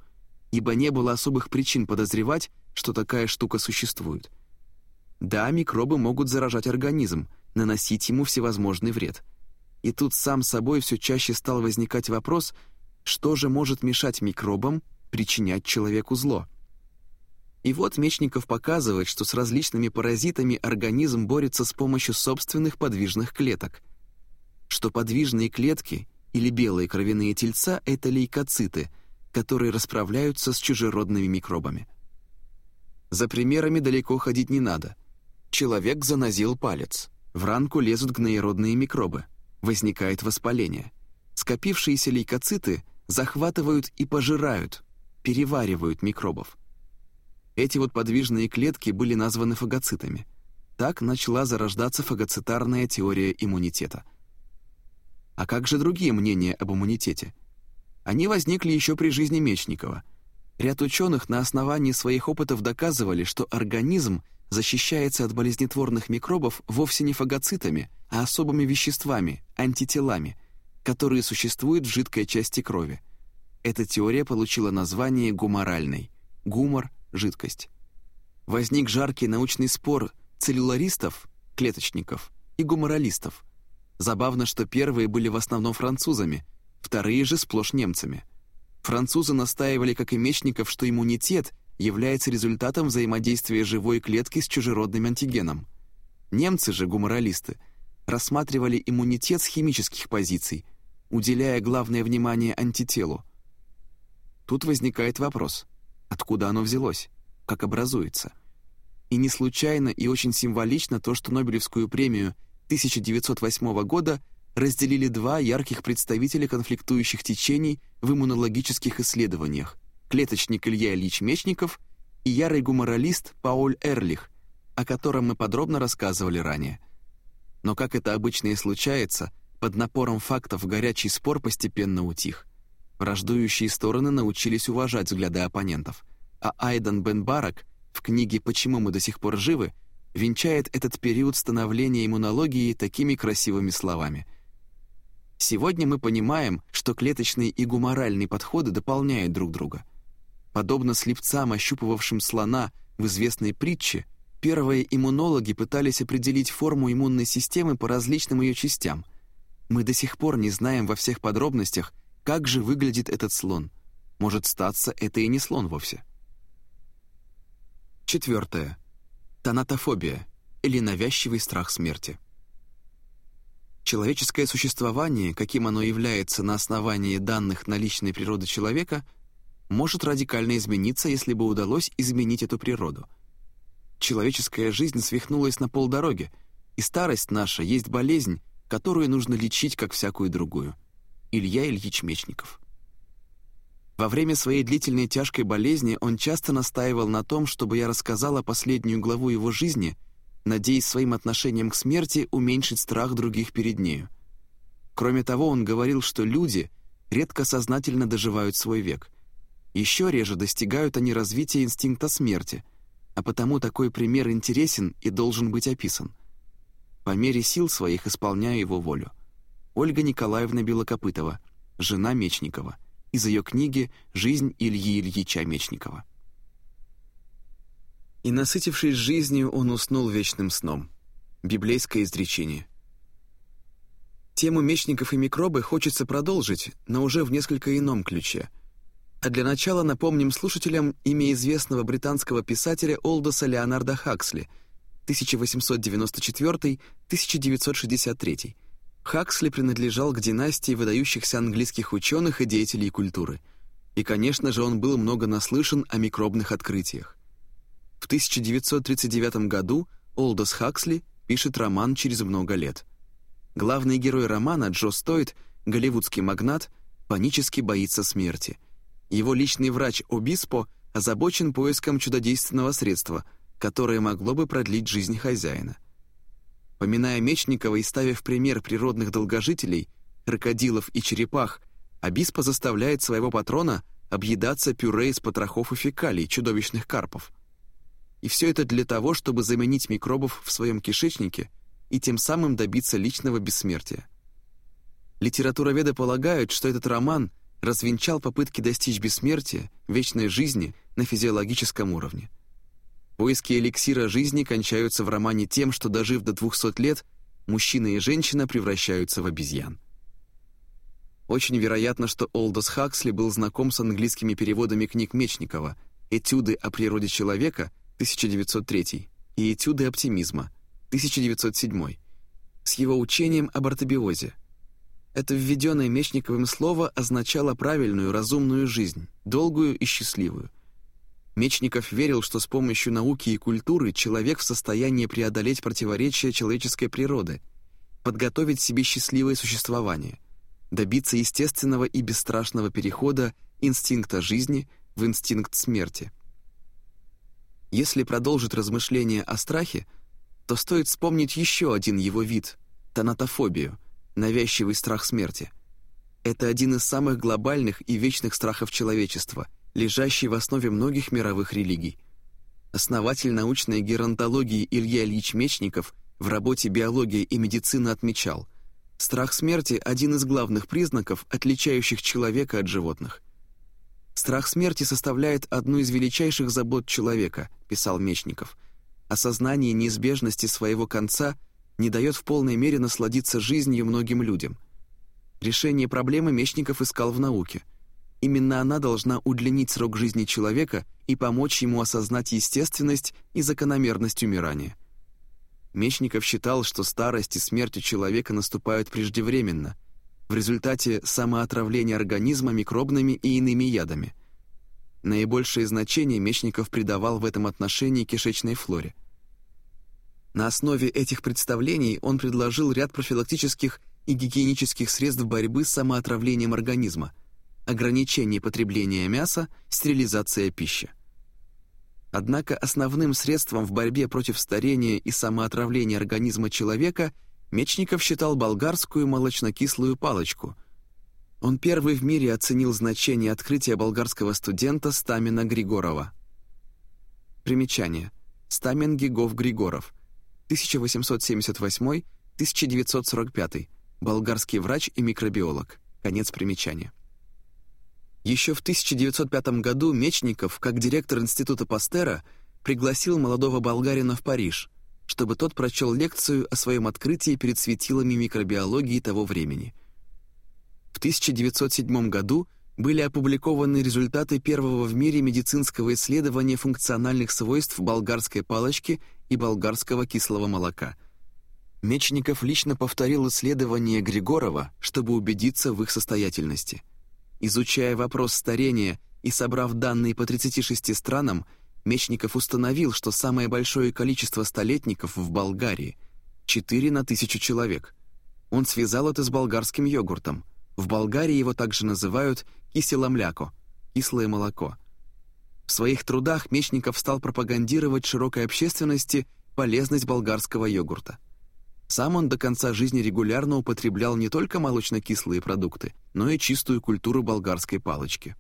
Speaker 1: ибо не было особых причин подозревать, что такая штука существует. Да, микробы могут заражать организм, наносить ему всевозможный вред. И тут сам собой все чаще стал возникать вопрос, что же может мешать микробам причинять человеку зло. И вот Мечников показывает, что с различными паразитами организм борется с помощью собственных подвижных клеток. Что подвижные клетки или белые кровяные тельца — это лейкоциты, которые расправляются с чужеродными микробами. За примерами далеко ходить не надо. Человек занозил палец. В ранку лезут гноеродные микробы. Возникает воспаление. Скопившиеся лейкоциты захватывают и пожирают, переваривают микробов. Эти вот подвижные клетки были названы фагоцитами. Так начала зарождаться фагоцитарная теория иммунитета. А как же другие мнения об иммунитете? Они возникли еще при жизни Мечникова. Ряд ученых на основании своих опытов доказывали, что организм защищается от болезнетворных микробов вовсе не фагоцитами, а особыми веществами, антителами, которые существуют в жидкой части крови. Эта теория получила название гуморальной. Гумор жидкость. Возник жаркий научный спор целлюларистов, клеточников, и гуморалистов. Забавно, что первые были в основном французами, вторые же сплошь немцами. Французы настаивали, как и Мечников, что иммунитет является результатом взаимодействия живой клетки с чужеродным антигеном. Немцы же, гуморалисты, рассматривали иммунитет с химических позиций, уделяя главное внимание антителу. Тут возникает вопрос – откуда оно взялось, как образуется. И не случайно и очень символично то, что Нобелевскую премию 1908 года разделили два ярких представителя конфликтующих течений в иммунологических исследованиях – клеточник Илья Ильич Мечников и ярый гуморалист Пауль Эрлих, о котором мы подробно рассказывали ранее. Но как это обычно и случается, под напором фактов горячий спор постепенно утих – Враждующие стороны научились уважать взгляды оппонентов, а Айдан Бен Барак в книге «Почему мы до сих пор живы» венчает этот период становления иммунологии такими красивыми словами. Сегодня мы понимаем, что клеточные и гуморальные подходы дополняют друг друга. Подобно слепцам, ощупывавшим слона в известной притче, первые иммунологи пытались определить форму иммунной системы по различным ее частям. Мы до сих пор не знаем во всех подробностях, как же выглядит этот слон? Может статься, это и не слон вовсе. Четвертое. Танатофобия или навязчивый страх смерти. Человеческое существование, каким оно является на основании данных наличной природы человека, может радикально измениться, если бы удалось изменить эту природу. Человеческая жизнь свихнулась на полдороге, и старость наша есть болезнь, которую нужно лечить, как всякую другую. Илья Ильич Мечников. Во время своей длительной тяжкой болезни он часто настаивал на том, чтобы я рассказала последнюю главу его жизни, надеясь своим отношением к смерти уменьшить страх других перед нею. Кроме того, он говорил, что люди редко сознательно доживают свой век. Еще реже достигают они развития инстинкта смерти, а потому такой пример интересен и должен быть описан. По мере сил своих исполняя его волю. Ольга Николаевна Белокопытова, жена Мечникова, из ее книги «Жизнь Ильи Ильича Мечникова». «И, насытившись жизнью, он уснул вечным сном». Библейское изречение. Тему мечников и микробы хочется продолжить, но уже в несколько ином ключе. А для начала напомним слушателям имя известного британского писателя Олдоса Леонарда Хаксли 1894-1963 Хаксли принадлежал к династии выдающихся английских ученых и деятелей культуры. И, конечно же, он был много наслышан о микробных открытиях. В 1939 году Олдос Хаксли пишет роман «Через много лет». Главный герой романа, Джо Стойт, голливудский магнат, панически боится смерти. Его личный врач Обиспо озабочен поиском чудодейственного средства, которое могло бы продлить жизнь хозяина. Поминая Мечникова и ставя в пример природных долгожителей, крокодилов и черепах, Абиспа заставляет своего патрона объедаться пюре из потрохов и фекалий чудовищных карпов. И все это для того, чтобы заменить микробов в своем кишечнике и тем самым добиться личного бессмертия. Литературоведы полагают, что этот роман развенчал попытки достичь бессмертия, вечной жизни на физиологическом уровне. Поиски эликсира жизни кончаются в романе тем, что, дожив до 200 лет, мужчина и женщина превращаются в обезьян. Очень вероятно, что Олдос Хаксли был знаком с английскими переводами книг Мечникова, «Этюды о природе человека» 1903 и «Этюды оптимизма» 1907 с его учением об ортобиозе. Это введенное Мечниковым слово означало правильную, разумную жизнь, долгую и счастливую. Мечников верил, что с помощью науки и культуры человек в состоянии преодолеть противоречия человеческой природы, подготовить себе счастливое существование, добиться естественного и бесстрашного перехода инстинкта жизни в инстинкт смерти. Если продолжить размышления о страхе, то стоит вспомнить еще один его вид — тонатофобию, навязчивый страх смерти. Это один из самых глобальных и вечных страхов человечества, лежащий в основе многих мировых религий. Основатель научной геронтологии Илья Ильич Мечников в работе «Биология и медицина» отмечал, страх смерти – один из главных признаков, отличающих человека от животных. «Страх смерти составляет одну из величайших забот человека», – писал Мечников – осознание неизбежности своего конца не дает в полной мере насладиться жизнью многим людям. Решение проблемы Мечников искал в науке. Именно она должна удлинить срок жизни человека и помочь ему осознать естественность и закономерность умирания. Мечников считал, что старость и смерть у человека наступают преждевременно, в результате самоотравления организма микробными и иными ядами – Наибольшее значение Мечников придавал в этом отношении кишечной флоре. На основе этих представлений он предложил ряд профилактических и гигиенических средств борьбы с самоотравлением организма, ограничение потребления мяса, стерилизация пищи. Однако основным средством в борьбе против старения и самоотравления организма человека Мечников считал болгарскую молочнокислую палочку – он первый в мире оценил значение открытия болгарского студента Стамина Григорова. Примечание. Стамин Гигов Григоров. 1878-1945. Болгарский врач и микробиолог. Конец примечания. Еще в 1905 году Мечников, как директор Института Пастера, пригласил молодого болгарина в Париж, чтобы тот прочел лекцию о своем открытии перед светилами микробиологии того времени – в 1907 году были опубликованы результаты первого в мире медицинского исследования функциональных свойств болгарской палочки и болгарского кислого молока. Мечников лично повторил исследование Григорова, чтобы убедиться в их состоятельности. Изучая вопрос старения и собрав данные по 36 странам, Мечников установил, что самое большое количество столетников в Болгарии — 4 на тысячу человек. Он связал это с болгарским йогуртом — в Болгарии его также называют киселомляко – кислое молоко. В своих трудах Мечников стал пропагандировать широкой общественности полезность болгарского йогурта. Сам он до конца жизни регулярно употреблял не только молочно-кислые продукты, но и чистую культуру болгарской палочки.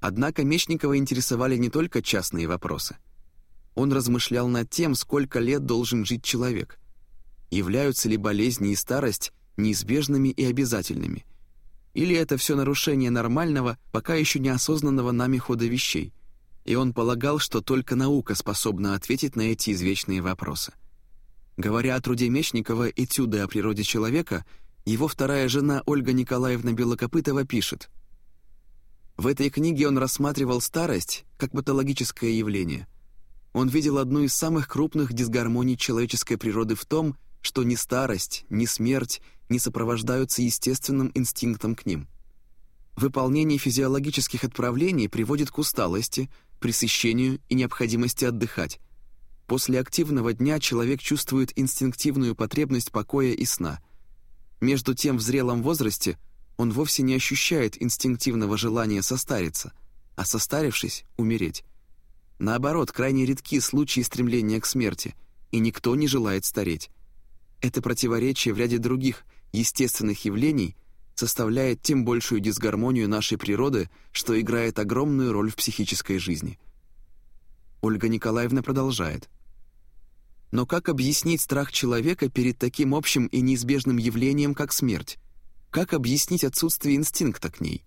Speaker 1: Однако Мечникова интересовали не только частные вопросы. Он размышлял над тем, сколько лет должен жить человек. Являются ли болезни и старость неизбежными и обязательными. Или это все нарушение нормального, пока еще неосознанного нами хода вещей, и он полагал, что только наука способна ответить на эти извечные вопросы. Говоря о труде Мечникова «Этюды о природе человека», его вторая жена Ольга Николаевна Белокопытова пишет «В этой книге он рассматривал старость как патологическое явление. Он видел одну из самых крупных дисгармоний человеческой природы в том, что ни старость, ни смерть не сопровождаются естественным инстинктом к ним. Выполнение физиологических отправлений приводит к усталости, пресыщению и необходимости отдыхать. После активного дня человек чувствует инстинктивную потребность покоя и сна. Между тем в зрелом возрасте он вовсе не ощущает инстинктивного желания состариться, а состарившись — умереть. Наоборот, крайне редки случаи стремления к смерти, и никто не желает стареть. Это противоречие в ряде других естественных явлений составляет тем большую дисгармонию нашей природы, что играет огромную роль в психической жизни. Ольга Николаевна продолжает. Но как объяснить страх человека перед таким общим и неизбежным явлением, как смерть? Как объяснить отсутствие инстинкта к ней?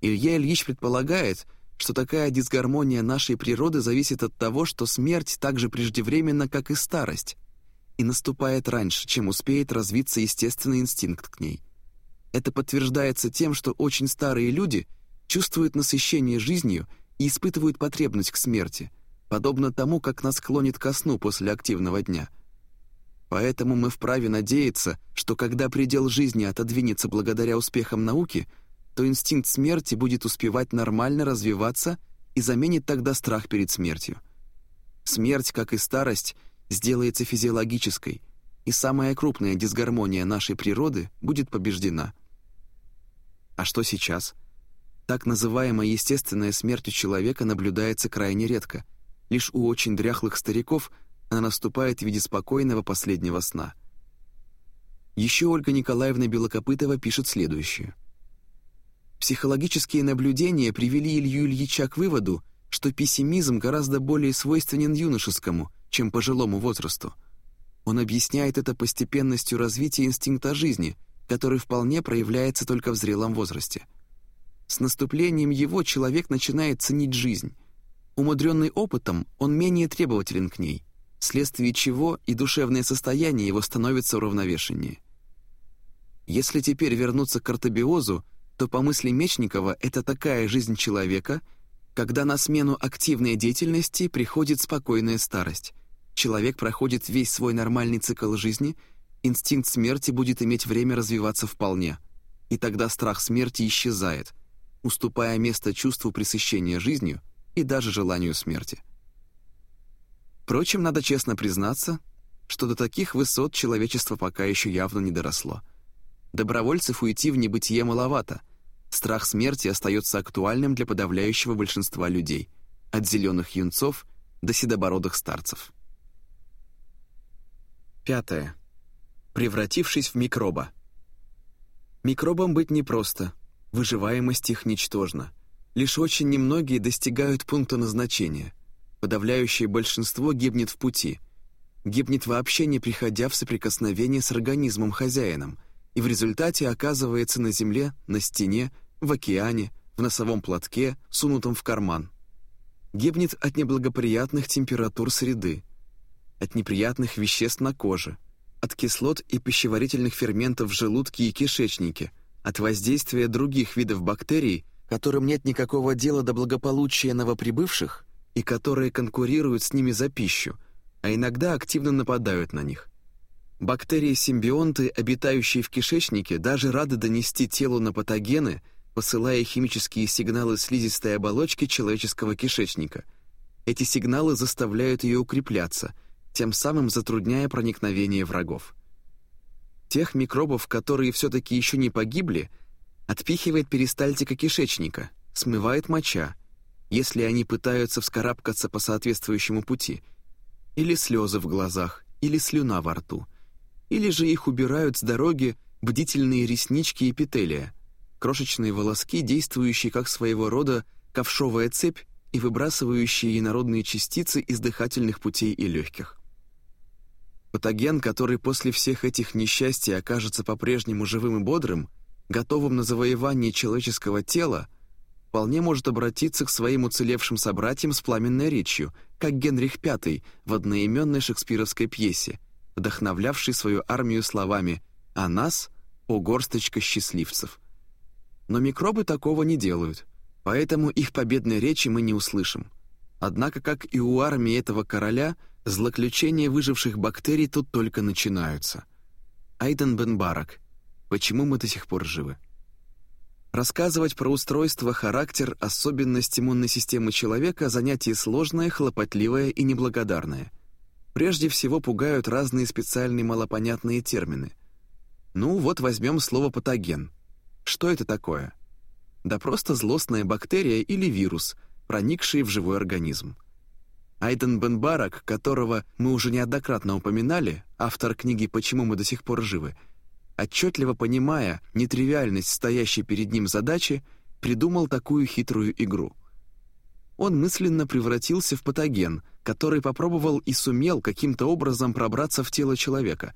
Speaker 1: Илья Ильич предполагает, что такая дисгармония нашей природы зависит от того, что смерть так же преждевременна, как и старость, и наступает раньше, чем успеет развиться естественный инстинкт к ней. Это подтверждается тем, что очень старые люди чувствуют насыщение жизнью и испытывают потребность к смерти, подобно тому, как нас клонит ко сну после активного дня. Поэтому мы вправе надеяться, что когда предел жизни отодвинется благодаря успехам науки, то инстинкт смерти будет успевать нормально развиваться и заменит тогда страх перед смертью. Смерть, как и старость, сделается физиологической, и самая крупная дисгармония нашей природы будет побеждена. А что сейчас? Так называемая естественная смерть у человека наблюдается крайне редко. Лишь у очень дряхлых стариков она наступает в виде спокойного последнего сна. Еще Ольга Николаевна Белокопытова пишет следующее. Психологические наблюдения привели Илью Ильича к выводу, что пессимизм гораздо более свойственен юношескому, чем пожилому возрасту. Он объясняет это постепенностью развития инстинкта жизни, который вполне проявляется только в зрелом возрасте. С наступлением его человек начинает ценить жизнь. Умудренный опытом, он менее требователен к ней, вследствие чего и душевное состояние его становится уравновешеннее. Если теперь вернуться к картобиозу, то по мысли Мечникова это такая жизнь человека, когда на смену активной деятельности приходит спокойная старость. Человек проходит весь свой нормальный цикл жизни, инстинкт смерти будет иметь время развиваться вполне, и тогда страх смерти исчезает, уступая место чувству пресыщения жизнью и даже желанию смерти. Впрочем, надо честно признаться, что до таких высот человечество пока еще явно не доросло – Добровольцев уйти в небытие маловато. Страх смерти остается актуальным для подавляющего большинства людей, от зеленых юнцов до седобородых старцев. Пятое. Превратившись в микроба. Микробам быть непросто, выживаемость их ничтожна. Лишь очень немногие достигают пункта назначения. Подавляющее большинство гибнет в пути. Гибнет вообще не приходя в соприкосновение с организмом-хозяином – и в результате оказывается на земле, на стене, в океане, в носовом платке, сунутом в карман. Гибнет от неблагоприятных температур среды, от неприятных веществ на коже, от кислот и пищеварительных ферментов в желудке и кишечнике, от воздействия других видов бактерий, которым нет никакого дела до благополучия новоприбывших и которые конкурируют с ними за пищу, а иногда активно нападают на них. Бактерии-симбионты, обитающие в кишечнике, даже рады донести телу на патогены, посылая химические сигналы слизистой оболочки человеческого кишечника. Эти сигналы заставляют ее укрепляться, тем самым затрудняя проникновение врагов. Тех микробов, которые все-таки еще не погибли, отпихивает перистальтика кишечника, смывает моча, если они пытаются вскарабкаться по соответствующему пути, или слезы в глазах, или слюна во рту – или же их убирают с дороги бдительные реснички эпителия, крошечные волоски, действующие как своего рода ковшовая цепь и выбрасывающие инородные частицы из дыхательных путей и легких. Патоген, который после всех этих несчастий окажется по-прежнему живым и бодрым, готовым на завоевание человеческого тела, вполне может обратиться к своим уцелевшим собратьям с пламенной речью, как Генрих V в одноименной шекспировской пьесе, вдохновлявший свою армию словами «А нас — о горсточка счастливцев». Но микробы такого не делают, поэтому их победной речи мы не услышим. Однако, как и у армии этого короля, злоключения выживших бактерий тут только начинаются. Айден Бен Барак. Почему мы до сих пор живы? Рассказывать про устройство, характер, особенность иммунной системы человека – занятие сложное, хлопотливое и неблагодарное – Прежде всего пугают разные специальные малопонятные термины. Ну, вот возьмем слово «патоген». Что это такое? Да просто злостная бактерия или вирус, проникший в живой организм. Айден Бенбарак, которого мы уже неоднократно упоминали, автор книги «Почему мы до сих пор живы», отчетливо понимая нетривиальность стоящей перед ним задачи, придумал такую хитрую игру — он мысленно превратился в патоген, который попробовал и сумел каким-то образом пробраться в тело человека.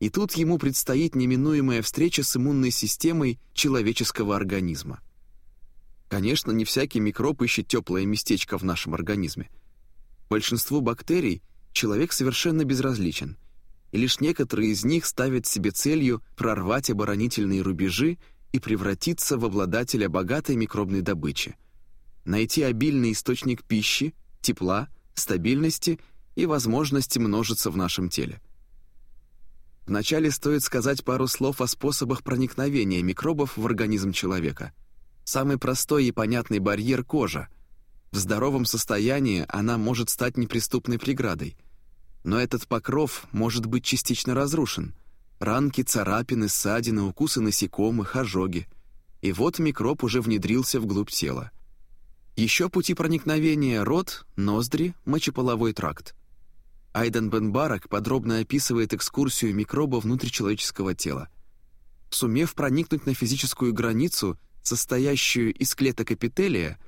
Speaker 1: И тут ему предстоит неминуемая встреча с иммунной системой человеческого организма. Конечно, не всякий микроб ищет теплое местечко в нашем организме. Большинству бактерий человек совершенно безразличен, и лишь некоторые из них ставят себе целью прорвать оборонительные рубежи и превратиться в обладателя богатой микробной добычи. найти обильный источник пищи, тепла, стабильности и возможности множиться в нашем теле. Вначале стоит сказать пару слов о способах проникновения микробов в организм человека. Самый простой и понятный барьер — кожа. В здоровом состоянии она может стать неприступной преградой. Но этот покров может быть частично разрушен. Ранки, царапины, ссадины, укусы насекомых, ожоги. И вот микроб уже внедрился вглубь тела. Еще пути проникновения — рот, ноздри, мочеполовой тракт. Айден Бенбарак подробно описывает экскурсию микроба внутрь человеческого тела. Сумев проникнуть на физическую границу, состоящую из клеток эпителия,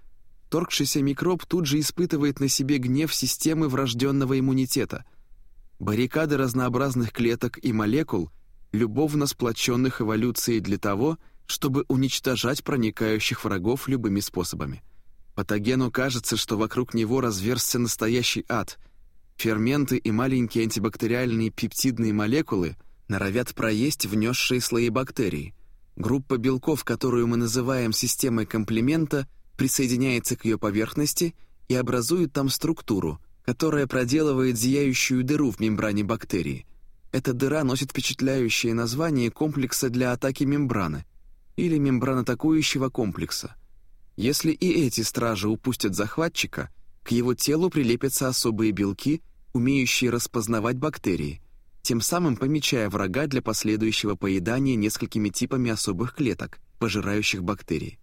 Speaker 1: торгшийся микроб тут же испытывает на себе гнев системы врожденного иммунитета. Баррикады разнообразных клеток и молекул, любовно сплоченных эволюцией для того, чтобы уничтожать проникающих врагов любыми способами. Патогену кажется, что вокруг него разверзся настоящий ад — Ферменты и маленькие антибактериальные пептидные молекулы норовят проесть внесшие слои бактерий. Группа белков, которую мы называем системой комплемента, присоединяется к ее поверхности и образует там структуру, которая проделывает зияющую дыру в мембране бактерии. Эта дыра носит впечатляющее название комплекса для атаки мембраны или мембранатакующего комплекса. Если и эти стражи упустят захватчика — к его телу прилепятся особые белки, умеющие распознавать бактерии, тем самым помечая врага для последующего поедания несколькими типами особых клеток, пожирающих бактерии.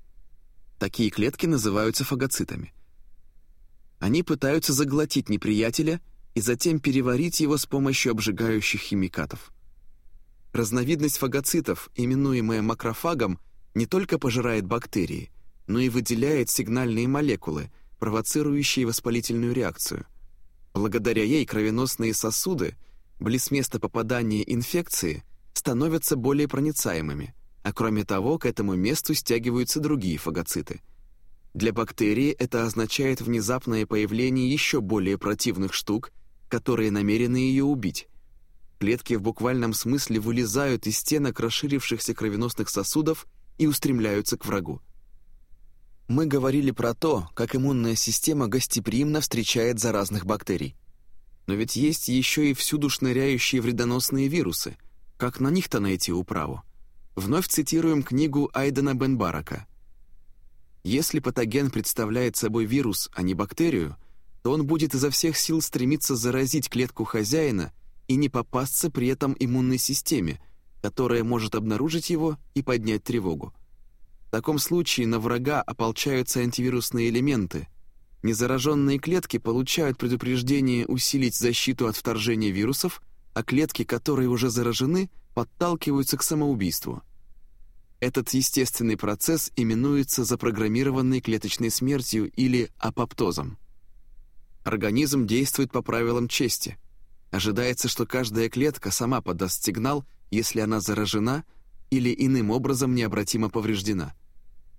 Speaker 1: Такие клетки называются фагоцитами. Они пытаются заглотить неприятеля и затем переварить его с помощью обжигающих химикатов. Разновидность фагоцитов, именуемая макрофагом, не только пожирает бактерии, но и выделяет сигнальные молекулы – провоцирующие воспалительную реакцию. Благодаря ей кровеносные сосуды, близ места попадания инфекции, становятся более проницаемыми, а кроме того, к этому месту стягиваются другие фагоциты. Для бактерии это означает внезапное появление еще более противных штук, которые намерены ее убить. Клетки в буквальном смысле вылезают из стенок расширившихся кровеносных сосудов и устремляются к врагу. Мы говорили про то, как иммунная система гостеприимно встречает заразных бактерий. Но ведь есть еще и всюду шныряющие вредоносные вирусы. Как на них-то найти управу? Вновь цитируем книгу Айдена Бенбарака. Если патоген представляет собой вирус, а не бактерию, то он будет изо всех сил стремиться заразить клетку хозяина и не попасться при этом иммунной системе, которая может обнаружить его и поднять тревогу. В таком случае на врага ополчаются антивирусные элементы. Незараженные клетки получают предупреждение усилить защиту от вторжения вирусов, а клетки, которые уже заражены, подталкиваются к самоубийству. Этот естественный процесс именуется запрограммированной клеточной смертью или апоптозом. Организм действует по правилам чести. Ожидается, что каждая клетка сама подаст сигнал, если она заражена или иным образом необратимо повреждена.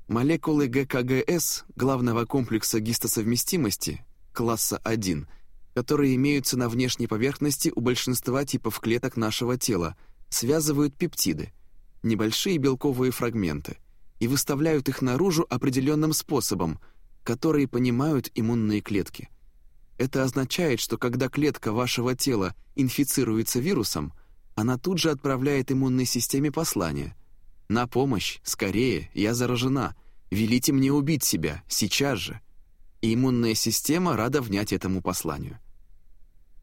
Speaker 1: Молекулы ГКГС главного комплекса гистосовместимости, класса 1, которые имеются на внешней поверхности у большинства типов клеток нашего тела, связывают пептиды, небольшие белковые фрагменты, и выставляют их наружу определенным способом, который понимают иммунные клетки. Это означает, что когда клетка вашего тела инфицируется вирусом, она тут же отправляет иммунной системе послание – «На помощь! Скорее! Я заражена! Велите мне убить себя! Сейчас же!» И иммунная система рада внять этому посланию.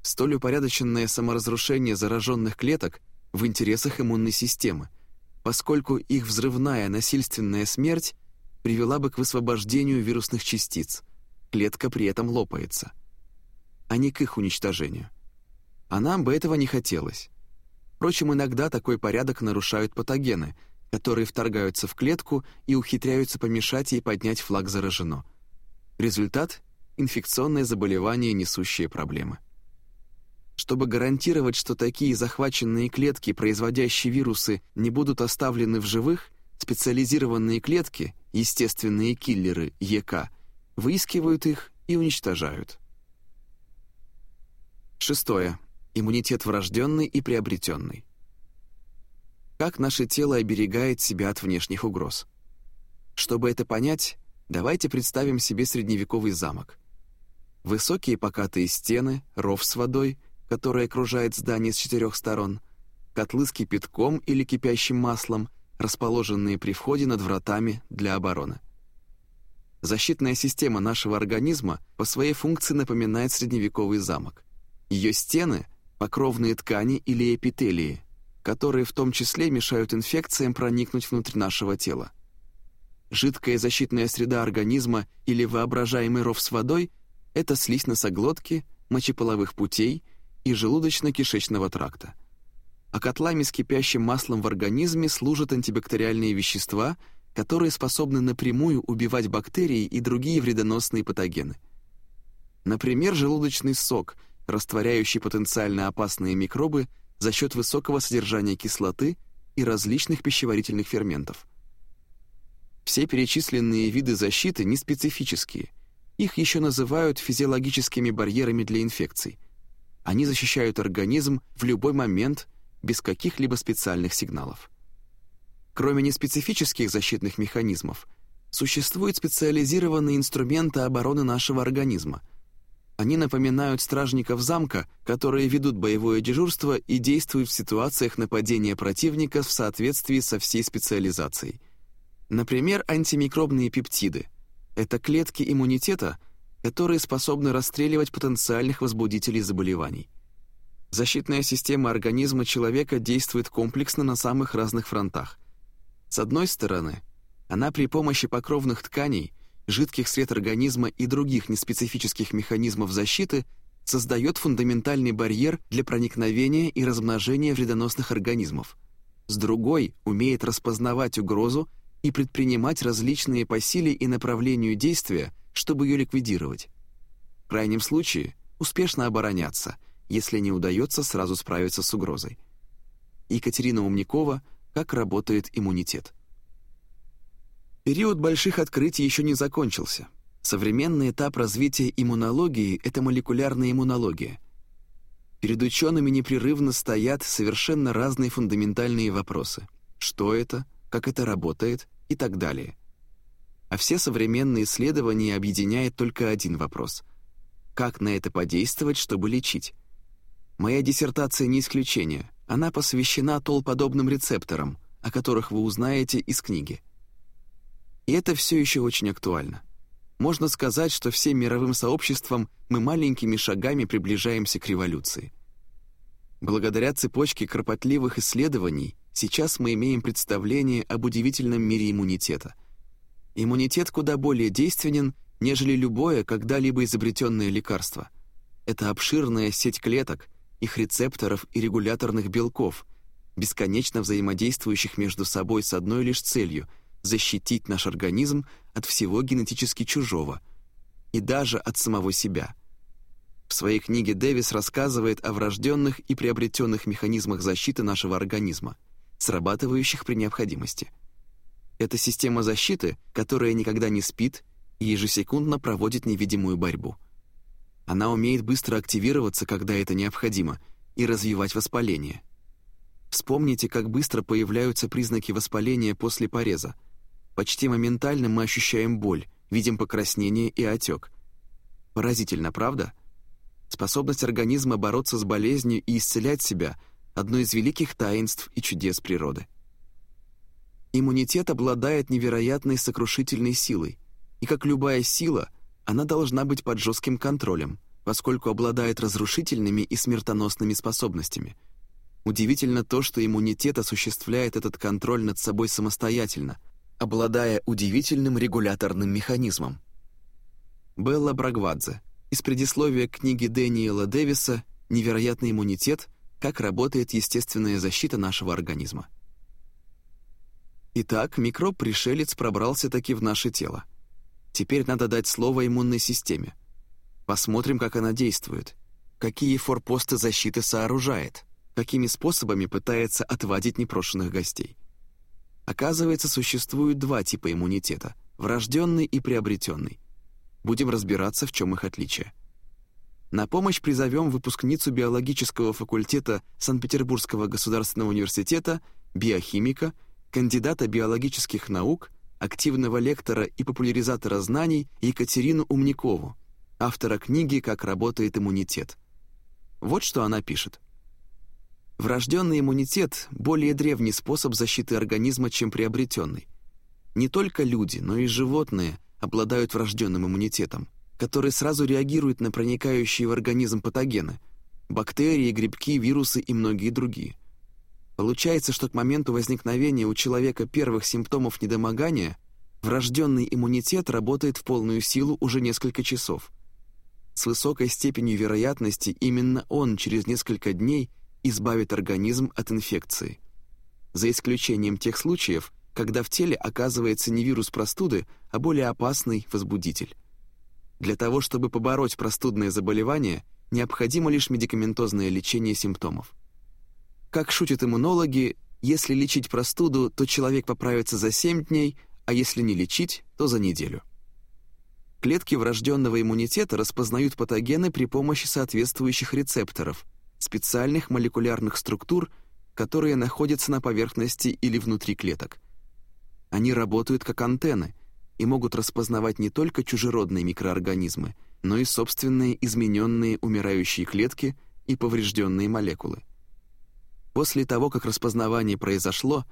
Speaker 1: Столь упорядоченное саморазрушение зараженных клеток в интересах иммунной системы, поскольку их взрывная насильственная смерть привела бы к высвобождению вирусных частиц. Клетка при этом лопается. А не к их уничтожению. А нам бы этого не хотелось. Впрочем, иногда такой порядок нарушают патогены — которые вторгаются в клетку и ухитряются помешать ей поднять флаг «заражено». Результат — инфекционное заболевание, несущее проблемы. Чтобы гарантировать, что такие захваченные клетки, производящие вирусы, не будут оставлены в живых, специализированные клетки, естественные киллеры ЕК, выискивают их и уничтожают. Шестое. Иммунитет врожденный и приобретенный. Как наше тело оберегает себя от внешних угроз? Чтобы это понять, Давайте представим себе средневековый замок. Высокие покатые стены, ров с водой, который окружает здание с четырех сторон, котлы с кипятком или кипящим маслом, расположенные при входе над вратами для обороны. Защитная система нашего организма по своей функции напоминает средневековый замок. Ее стены — покровные ткани или эпителии, которые в том числе мешают инфекциям проникнуть внутрь нашего тела. Жидкая защитная среда организма или воображаемый ров с водой — это слизь носоглотки, мочеполовых путей и желудочно-кишечного тракта. А котлами с кипящим маслом в организме служат антибактериальные вещества — которые способны напрямую убивать бактерии и другие вредоносные патогены. Например, желудочный сок, растворяющий потенциально опасные микробы за счет высокого содержания кислоты и различных пищеварительных ферментов. Все перечисленные виды защиты неспецифические. Их еще называют физиологическими барьерами для инфекций. Они защищают организм в любой момент без каких-либо специальных сигналов. Кроме неспецифических защитных механизмов, существуют специализированные инструменты обороны нашего организма. Они напоминают стражников замка, которые ведут боевое дежурство и действуют в ситуациях нападения противника в соответствии со всей специализацией. Например, антимикробные пептиды. Это клетки иммунитета, которые способны расстреливать потенциальных возбудителей заболеваний. Защитная система организма человека действует комплексно на самых разных фронтах – с одной стороны, она при помощи покровных тканей, жидких сред организма и других неспецифических механизмов защиты создает фундаментальный барьер для проникновения и размножения вредоносных организмов. С другой, умеет распознавать угрозу и предпринимать различные по силе и направлению действия, чтобы ее ликвидировать. В крайнем случае, успешно обороняться, если не удается сразу справиться с угрозой. Екатерина Умникова – как работает иммунитет. Период больших открытий еще не закончился. Современный этап развития иммунологии — это молекулярная иммунология. Перед учеными непрерывно стоят совершенно разные фундаментальные вопросы. Что это, как это работает и так далее. А все современные исследования объединяет только один вопрос — как на это подействовать, чтобы лечить? Моя диссертация не исключение — она посвящена толподобным рецепторам, о которых вы узнаете из книги. И это все еще очень актуально. Можно сказать, что всем мировым сообществом мы маленькими шагами приближаемся к революции. Благодаря цепочке кропотливых исследований сейчас мы имеем представление об удивительном мире иммунитета. Иммунитет куда более действенен, нежели любое когда-либо изобретенное лекарство. Это обширная сеть клеток — их рецепторов и регуляторных белков, бесконечно взаимодействующих между собой с одной лишь целью — защитить наш организм от всего генетически чужого и даже от самого себя. В своей книге Дэвис рассказывает о врожденных и приобретенных механизмах защиты нашего организма, срабатывающих при необходимости. Это система защиты, которая никогда не спит и ежесекундно проводит невидимую борьбу — она умеет быстро активироваться, когда это необходимо, и развивать воспаление. Вспомните, как быстро появляются признаки воспаления после пореза. Почти моментально мы ощущаем боль, видим покраснение и отек. Поразительно, правда? Способность организма бороться с болезнью и исцелять себя — одно из великих таинств и чудес природы. Иммунитет обладает невероятной сокрушительной силой, и как любая сила — она должна быть под жестким контролем, поскольку обладает разрушительными и смертоносными способностями. Удивительно то, что иммунитет осуществляет этот контроль над собой самостоятельно, обладая удивительным регуляторным механизмом. Белла Брагвадзе из предисловия книги Дэниела Дэвиса «Невероятный иммунитет. Как работает естественная защита нашего организма». Итак, микроб-пришелец пробрался таки в наше тело. Теперь надо дать слово иммунной системе. Посмотрим, как она действует, какие форпосты защиты сооружает, какими способами пытается отводить непрошенных гостей. Оказывается, существует два типа иммунитета – врожденный и приобретенный. Будем разбираться, в чем их отличие. На помощь призовем выпускницу биологического факультета Санкт-Петербургского государственного университета, биохимика, кандидата биологических наук – активного лектора и популяризатора знаний Екатерину Умникову, автора книги «Как работает иммунитет». Вот что она пишет. Врожденный иммунитет – более древний способ защиты организма, чем приобретенный. Не только люди, но и животные обладают врожденным иммунитетом, который сразу реагирует на проникающие в организм патогены – бактерии, грибки, вирусы и многие другие. Получается, что к моменту возникновения у человека первых симптомов недомогания врожденный иммунитет работает в полную силу уже несколько часов. С высокой степенью вероятности именно он через несколько дней избавит организм от инфекции. За исключением тех случаев, когда в теле оказывается не вирус простуды, а более опасный возбудитель. Для того, чтобы побороть простудное заболевание, необходимо лишь медикаментозное лечение симптомов. Как шутят иммунологи, если лечить простуду, то человек поправится за 7 дней, а если не лечить, то за неделю. Клетки врожденного иммунитета распознают патогены при помощи соответствующих рецепторов, специальных молекулярных структур, которые находятся на поверхности или внутри клеток. Они работают как антенны и могут распознавать не только чужеродные микроорганизмы, но и собственные измененные умирающие клетки и поврежденные молекулы. После того, как распознавание произошло,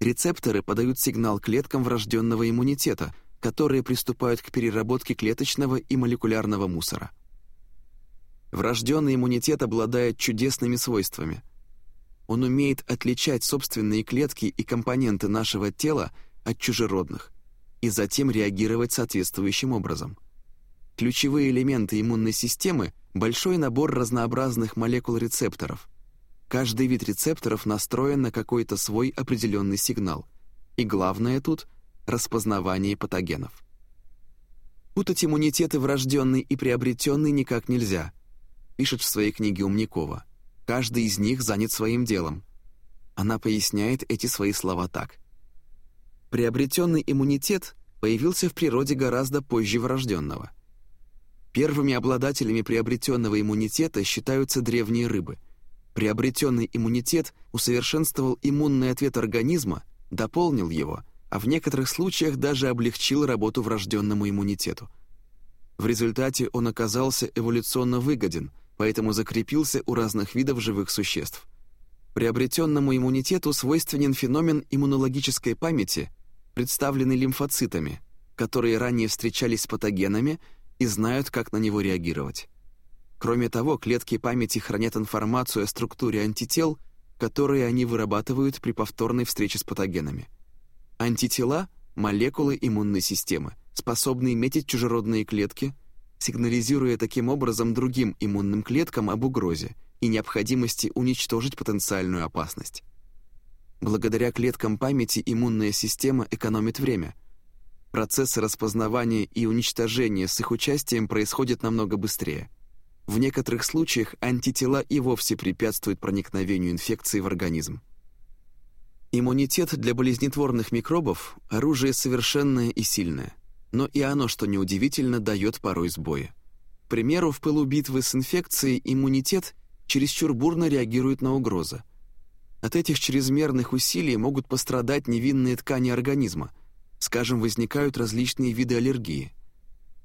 Speaker 1: рецепторы подают сигнал клеткам врожденного иммунитета, которые приступают к переработке клеточного и молекулярного мусора. Врожденный иммунитет обладает чудесными свойствами. Он умеет отличать собственные клетки и компоненты нашего тела от чужеродных и затем реагировать соответствующим образом. Ключевые элементы иммунной системы – большой набор разнообразных молекул рецепторов, Каждый вид рецепторов настроен на какой-то свой определенный сигнал. И главное тут — распознавание патогенов. Путать иммунитеты врожденный и приобретенный никак нельзя, пишет в своей книге Умникова. Каждый из них занят своим делом. Она поясняет эти свои слова так. Приобретенный иммунитет появился в природе гораздо позже врожденного. Первыми обладателями приобретенного иммунитета считаются древние рыбы — Приобретенный иммунитет усовершенствовал иммунный ответ организма, дополнил его, а в некоторых случаях даже облегчил работу врожденному иммунитету. В результате он оказался эволюционно выгоден, поэтому закрепился у разных видов живых существ. Приобретенному иммунитету свойственен феномен иммунологической памяти, представленный лимфоцитами, которые ранее встречались с патогенами и знают, как на него реагировать. Кроме того, клетки памяти хранят информацию о структуре антител, которые они вырабатывают при повторной встрече с патогенами. Антитела — молекулы иммунной системы, способные метить чужеродные клетки, сигнализируя таким образом другим иммунным клеткам об угрозе и необходимости уничтожить потенциальную опасность. Благодаря клеткам памяти иммунная система экономит время. Процессы распознавания и уничтожения с их участием происходят намного быстрее — в некоторых случаях антитела и вовсе препятствуют проникновению инфекции в организм. Иммунитет для болезнетворных микробов – оружие совершенное и сильное, но и оно, что неудивительно, дает порой сбои. К примеру, в пылу битвы с инфекцией иммунитет чересчур бурно реагирует на угрозы. От этих чрезмерных усилий могут пострадать невинные ткани организма, скажем, возникают различные виды аллергии.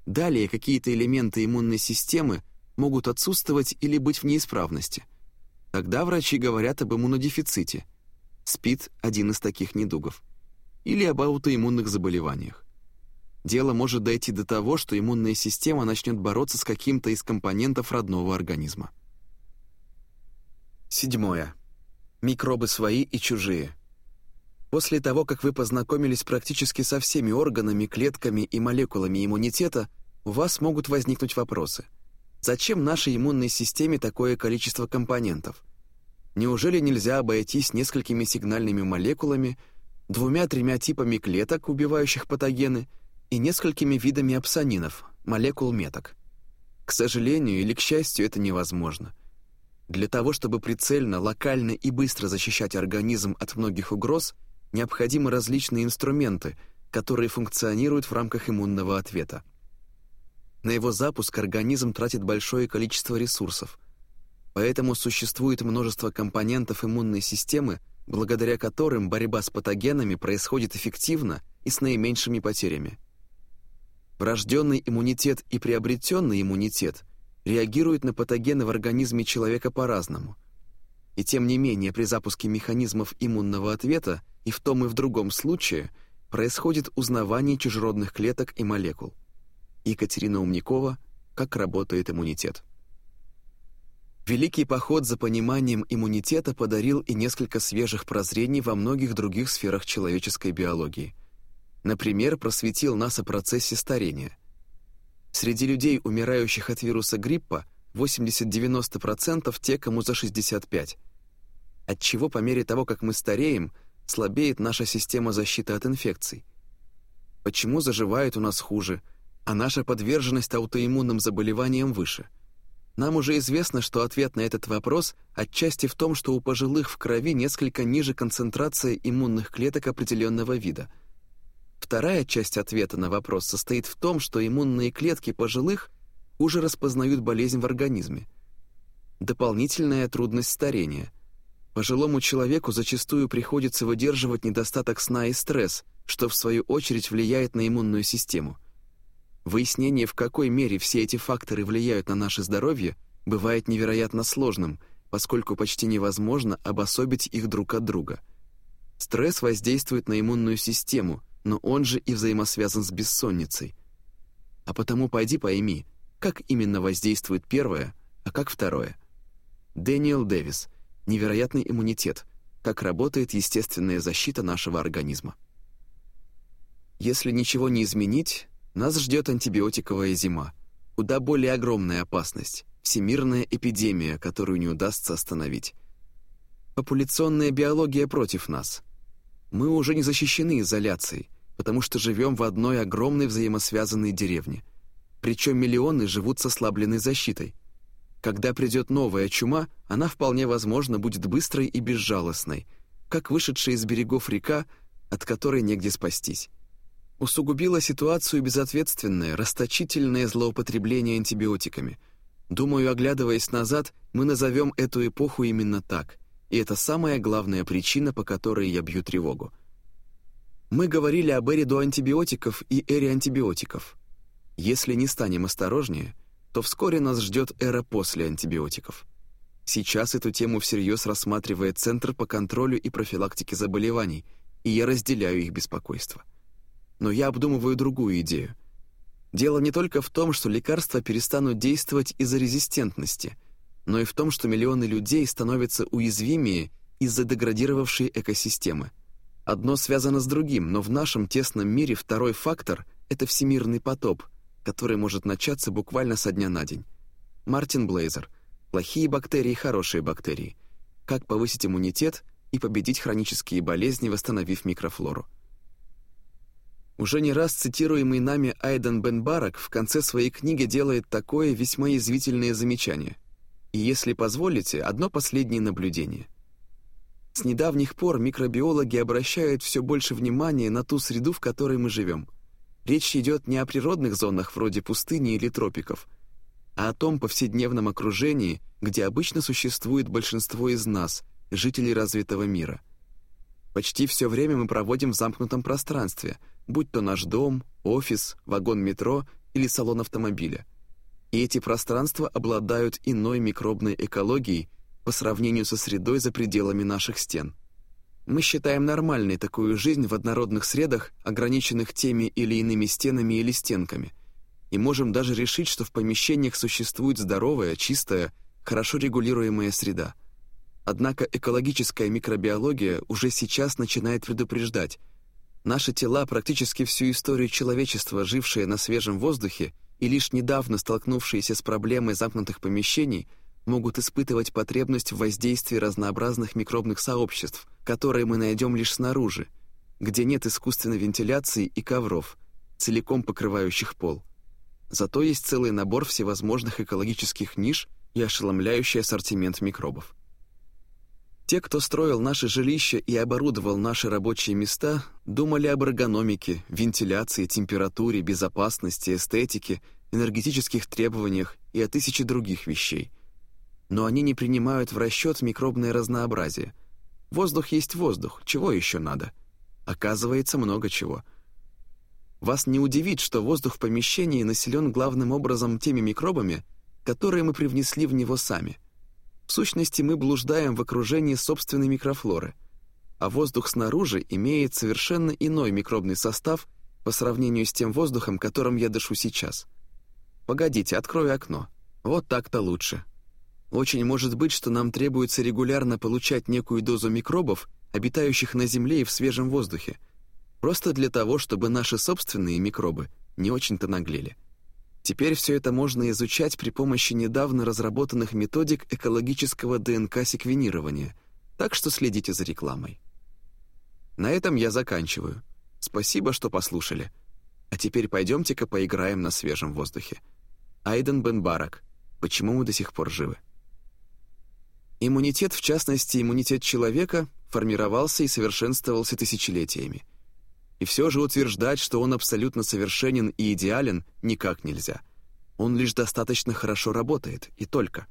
Speaker 1: Далее какие-то элементы иммунной системы – могут отсутствовать или быть в неисправности. Тогда врачи говорят об иммунодефиците. СПИД – один из таких недугов. Или об аутоиммунных заболеваниях. Дело может дойти до того, что иммунная система начнет бороться с каким-то из компонентов родного организма. Седьмое. Микробы свои и чужие. После того, как вы познакомились практически со всеми органами, клетками и молекулами иммунитета, у вас могут возникнуть вопросы – Зачем нашей иммунной системе такое количество компонентов? Неужели нельзя обойтись несколькими сигнальными молекулами, двумя-тремя типами клеток, убивающих патогены, и несколькими видами апсанинов, молекул меток? К сожалению или к счастью, это невозможно. Для того, чтобы прицельно, локально и быстро защищать организм от многих угроз, необходимы различные инструменты, которые функционируют в рамках иммунного ответа. На его запуск организм тратит большое количество ресурсов. Поэтому существует множество компонентов иммунной системы, благодаря которым борьба с патогенами происходит эффективно и с наименьшими потерями. Врожденный иммунитет и приобретенный иммунитет реагируют на патогены в организме человека по-разному. И тем не менее при запуске механизмов иммунного ответа и в том и в другом случае происходит узнавание чужеродных клеток и молекул. Екатерина Умникова «Как работает иммунитет». Великий поход за пониманием иммунитета подарил и несколько свежих прозрений во многих других сферах человеческой биологии. Например, просветил нас о процессе старения. Среди людей, умирающих от вируса гриппа, 80-90% те, кому за 65. Отчего по мере того, как мы стареем, слабеет наша система защиты от инфекций. Почему заживает у нас хуже, а наша подверженность аутоиммунным заболеваниям выше – нам уже известно, что ответ на этот вопрос отчасти в том, что у пожилых в крови несколько ниже концентрация иммунных клеток определенного вида. Вторая часть ответа на вопрос состоит в том, что иммунные клетки пожилых хуже распознают болезнь в организме. Дополнительная трудность старения. Пожилому человеку зачастую приходится выдерживать недостаток сна и стресс, что в свою очередь влияет на иммунную систему – Выяснение, в какой мере все эти факторы влияют на наше здоровье, бывает невероятно сложным, поскольку почти невозможно обособить их друг от друга. Стресс воздействует на иммунную систему, но он же и взаимосвязан с бессонницей. А потому пойди пойми, как именно воздействует первое, а как второе. Дэниел Дэвис. Невероятный иммунитет. Как работает естественная защита нашего организма. Если ничего не изменить, нас ждет антибиотиковая зима. Куда более огромная опасность – всемирная эпидемия, которую не удастся остановить. Популяционная биология против нас. Мы уже не защищены изоляцией, потому что живем в одной огромной взаимосвязанной деревне. Причем миллионы живут со ослабленной защитой. Когда придет новая чума, она вполне возможно будет быстрой и безжалостной, как вышедшая из берегов река, от которой негде спастись усугубило ситуацию безответственное, расточительное злоупотребление антибиотиками. Думаю, оглядываясь назад, мы назовем эту эпоху именно так, и это самая главная причина, по которой я бью тревогу. Мы говорили об эре до антибиотиков и эре антибиотиков. Если не станем осторожнее, то вскоре нас ждет эра после антибиотиков. Сейчас эту тему всерьез рассматривает Центр по контролю и профилактике заболеваний, и я разделяю их беспокойство но я обдумываю другую идею. Дело не только в том, что лекарства перестанут действовать из-за резистентности, но и в том, что миллионы людей становятся уязвимее из-за деградировавшей экосистемы. Одно связано с другим, но в нашем тесном мире второй фактор — это всемирный потоп, который может начаться буквально со дня на день. Мартин Блейзер. Плохие бактерии, хорошие бактерии. Как повысить иммунитет и победить хронические болезни, восстановив микрофлору. Уже не раз цитируемый нами Айден Бен Барак в конце своей книги делает такое весьма язвительное замечание. И если позволите, одно последнее наблюдение. С недавних пор микробиологи обращают все больше внимания на ту среду, в которой мы живем. Речь идет не о природных зонах вроде пустыни или тропиков, а о том повседневном окружении, где обычно существует большинство из нас, жителей развитого мира. Почти все время мы проводим в замкнутом пространстве – будь то наш дом, офис, вагон метро или салон автомобиля. И эти пространства обладают иной микробной экологией по сравнению со средой за пределами наших стен. Мы считаем нормальной такую жизнь в однородных средах, ограниченных теми или иными стенами или стенками, и можем даже решить, что в помещениях существует здоровая, чистая, хорошо регулируемая среда. Однако экологическая микробиология уже сейчас начинает предупреждать – Наши тела, практически всю историю человечества, жившие на свежем воздухе и лишь недавно столкнувшиеся с проблемой замкнутых помещений, могут испытывать потребность в воздействии разнообразных микробных сообществ, которые мы найдем лишь снаружи, где нет искусственной вентиляции и ковров, целиком покрывающих пол. Зато есть целый набор всевозможных экологических ниш и ошеломляющий ассортимент микробов. Те, кто строил наши жилища и оборудовал наши рабочие места, думали об эргономике, вентиляции, температуре, безопасности, эстетике, энергетических требованиях и о тысяче других вещей. Но они не принимают в расчет микробное разнообразие. Воздух есть воздух, чего еще надо? Оказывается, много чего. Вас не удивит, что воздух в помещении населен главным образом теми микробами, которые мы привнесли в него сами. В сущности, мы блуждаем в окружении собственной микрофлоры, а воздух снаружи имеет совершенно иной микробный состав по сравнению с тем воздухом, которым я дышу сейчас. Погодите, открою окно. Вот так-то лучше. Очень может быть, что нам требуется регулярно получать некую дозу микробов, обитающих на Земле и в свежем воздухе, просто для того, чтобы наши собственные микробы не очень-то наглели. Теперь все это можно изучать при помощи недавно разработанных методик экологического ДНК-секвенирования, так что следите за рекламой. На этом я заканчиваю. Спасибо, что послушали. А теперь пойдемте-ка поиграем на свежем воздухе. Айден Бен Барак. Почему мы до сих пор живы? Иммунитет, в частности, иммунитет человека, формировался и совершенствовался тысячелетиями. И все же утверждать, что он абсолютно совершенен и идеален, никак нельзя. Он лишь достаточно хорошо работает, и только.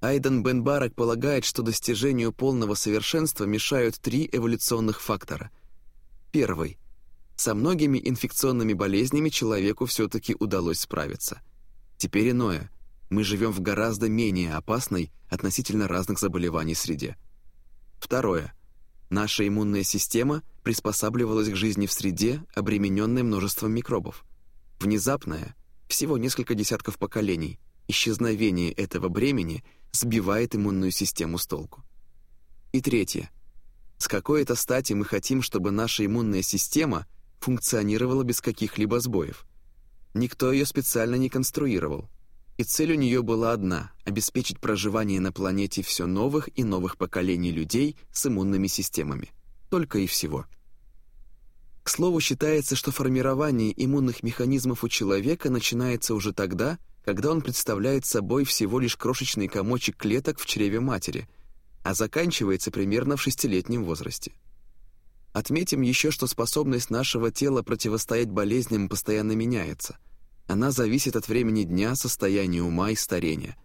Speaker 1: Айден Бен Барак полагает, что достижению полного совершенства мешают три эволюционных фактора. Первый. Со многими инфекционными болезнями человеку все-таки удалось справиться. Теперь иное — мы живем в гораздо менее опасной относительно разных заболеваний среде. Второе. Наша иммунная система приспосабливалась к жизни в среде, обремененной множеством микробов. Внезапное, всего несколько десятков поколений, исчезновение этого бремени сбивает иммунную систему с толку. И третье. С какой-то стати мы хотим, чтобы наша иммунная система функционировала без каких-либо сбоев. Никто ее специально не конструировал – и цель у нее была одна — обеспечить проживание на планете все новых и новых поколений людей с иммунными системами. Только и всего. К слову, считается, что формирование иммунных механизмов у человека начинается уже тогда, когда он представляет собой всего лишь крошечный комочек клеток в чреве матери, а заканчивается примерно в шестилетнем возрасте. Отметим еще, что способность нашего тела противостоять болезням постоянно меняется — она зависит от времени дня, состояния ума и старения.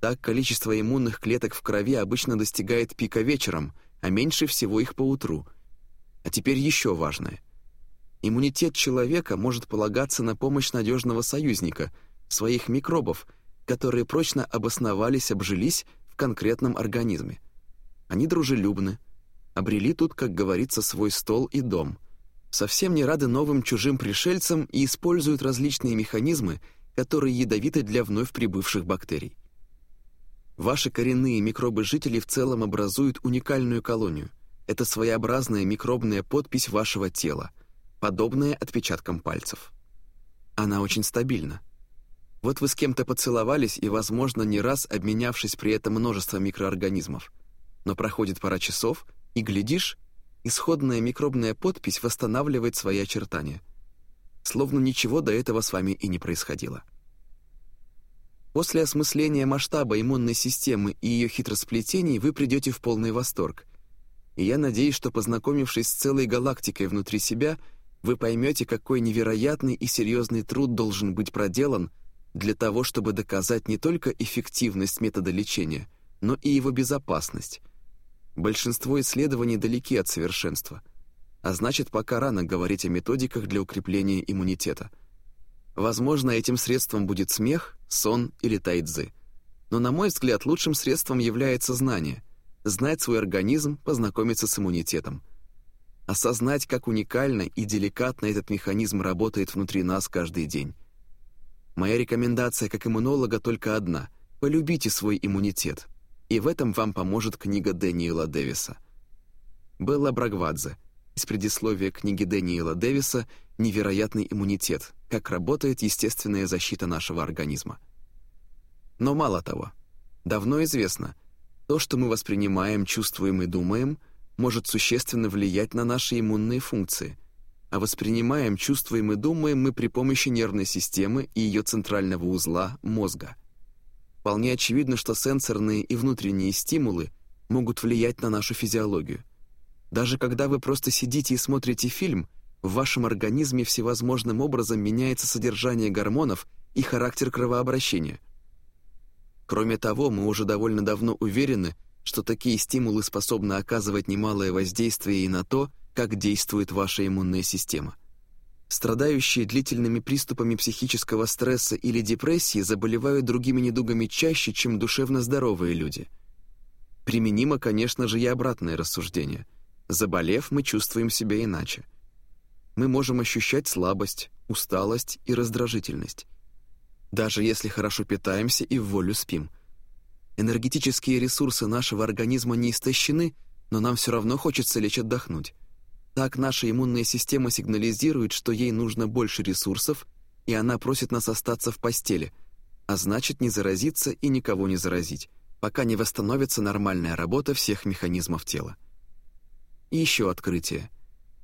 Speaker 1: Так количество иммунных клеток в крови обычно достигает пика вечером, а меньше всего их по утру. А теперь еще важное. Иммунитет человека может полагаться на помощь надежного союзника, своих микробов, которые прочно обосновались, обжились в конкретном организме. Они дружелюбны, обрели тут, как говорится, свой стол и дом — совсем не рады новым чужим пришельцам и используют различные механизмы, которые ядовиты для вновь прибывших бактерий. Ваши коренные микробы-жители в целом образуют уникальную колонию. Это своеобразная микробная подпись вашего тела, подобная отпечаткам пальцев. Она очень стабильна. Вот вы с кем-то поцеловались и, возможно, не раз обменявшись при этом множеством микроорганизмов. Но проходит пара часов, и, глядишь, исходная микробная подпись восстанавливает свои очертания. Словно ничего до этого с вами и не происходило. После осмысления масштаба иммунной системы и ее хитросплетений вы придете в полный восторг. И я надеюсь, что, познакомившись с целой галактикой внутри себя, вы поймете, какой невероятный и серьезный труд должен быть проделан для того, чтобы доказать не только эффективность метода лечения, но и его безопасность — Большинство исследований далеки от совершенства, а значит, пока рано говорить о методиках для укрепления иммунитета. Возможно, этим средством будет смех, сон или тайцзы. Но, на мой взгляд, лучшим средством является знание. Знать свой организм, познакомиться с иммунитетом. Осознать, как уникально и деликатно этот механизм работает внутри нас каждый день. Моя рекомендация как иммунолога только одна — полюбите свой иммунитет, и в этом вам поможет книга Дэниела Дэвиса. Белла Брагвадзе. Из предисловия книги Дэниела Дэвиса «Невероятный иммунитет. Как работает естественная защита нашего организма». Но мало того. Давно известно, то, что мы воспринимаем, чувствуем и думаем, может существенно влиять на наши иммунные функции. А воспринимаем, чувствуем и думаем мы при помощи нервной системы и ее центрального узла – мозга – Вполне очевидно, что сенсорные и внутренние стимулы могут влиять на нашу физиологию. Даже когда вы просто сидите и смотрите фильм, в вашем организме всевозможным образом меняется содержание гормонов и характер кровообращения. Кроме того, мы уже довольно давно уверены, что такие стимулы способны оказывать немалое воздействие и на то, как действует ваша иммунная система. Страдающие длительными приступами психического стресса или депрессии заболевают другими недугами чаще, чем душевно здоровые люди. Применимо, конечно же, и обратное рассуждение. Заболев, мы чувствуем себя иначе. Мы можем ощущать слабость, усталость и раздражительность. Даже если хорошо питаемся и в волю спим. Энергетические ресурсы нашего организма не истощены, но нам все равно хочется лечь отдохнуть. Так наша иммунная система сигнализирует, что ей нужно больше ресурсов, и она просит нас остаться в постели, а значит не заразиться и никого не заразить, пока не восстановится нормальная работа всех механизмов тела. И еще открытие.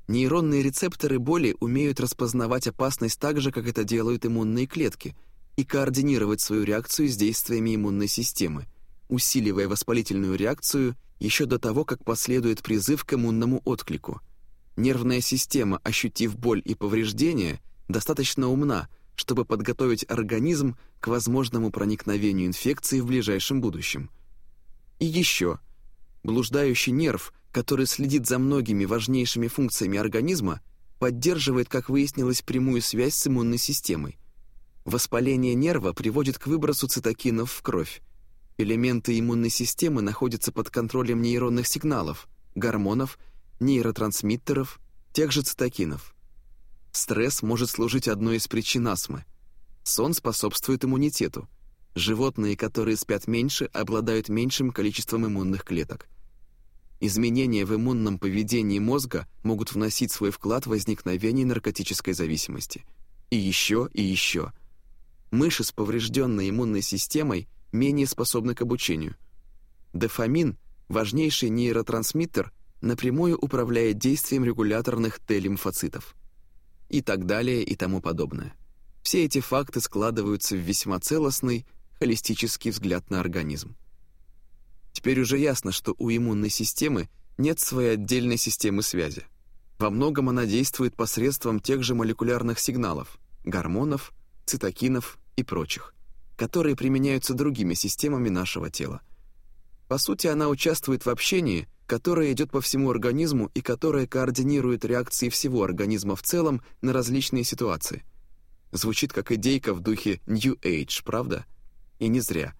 Speaker 1: Нейронные рецепторы боли умеют распознавать опасность так же, как это делают иммунные клетки, и координировать свою реакцию с действиями иммунной системы, усиливая воспалительную реакцию еще до того, как последует призыв к иммунному отклику – Нервная система, ощутив боль и повреждения, достаточно умна, чтобы подготовить организм к возможному проникновению инфекции в ближайшем будущем. И еще. Блуждающий нерв, который следит за многими важнейшими функциями организма, поддерживает, как выяснилось, прямую связь с иммунной системой. Воспаление нерва приводит к выбросу цитокинов в кровь. Элементы иммунной системы находятся под контролем нейронных сигналов, гормонов нейротрансмиттеров, тех же цитокинов. Стресс может служить одной из причин астмы. Сон способствует иммунитету. Животные, которые спят меньше, обладают меньшим количеством иммунных клеток. Изменения в иммунном поведении мозга могут вносить свой вклад в возникновение наркотической зависимости. И еще, и еще. Мыши с поврежденной иммунной системой менее способны к обучению. Дофамин, важнейший нейротрансмиттер, напрямую управляет действием регуляторных Т-лимфоцитов. И так далее и тому подобное. Все эти факты складываются в весьма целостный, холистический взгляд на организм. Теперь уже ясно, что у иммунной системы нет своей отдельной системы связи. Во многом она действует посредством тех же молекулярных сигналов, гормонов, цитокинов и прочих, которые применяются другими системами нашего тела. По сути, она участвует в общении – которая идет по всему организму и которая координирует реакции всего организма в целом на различные ситуации. Звучит как идейка в духе New Age, правда? И не зря.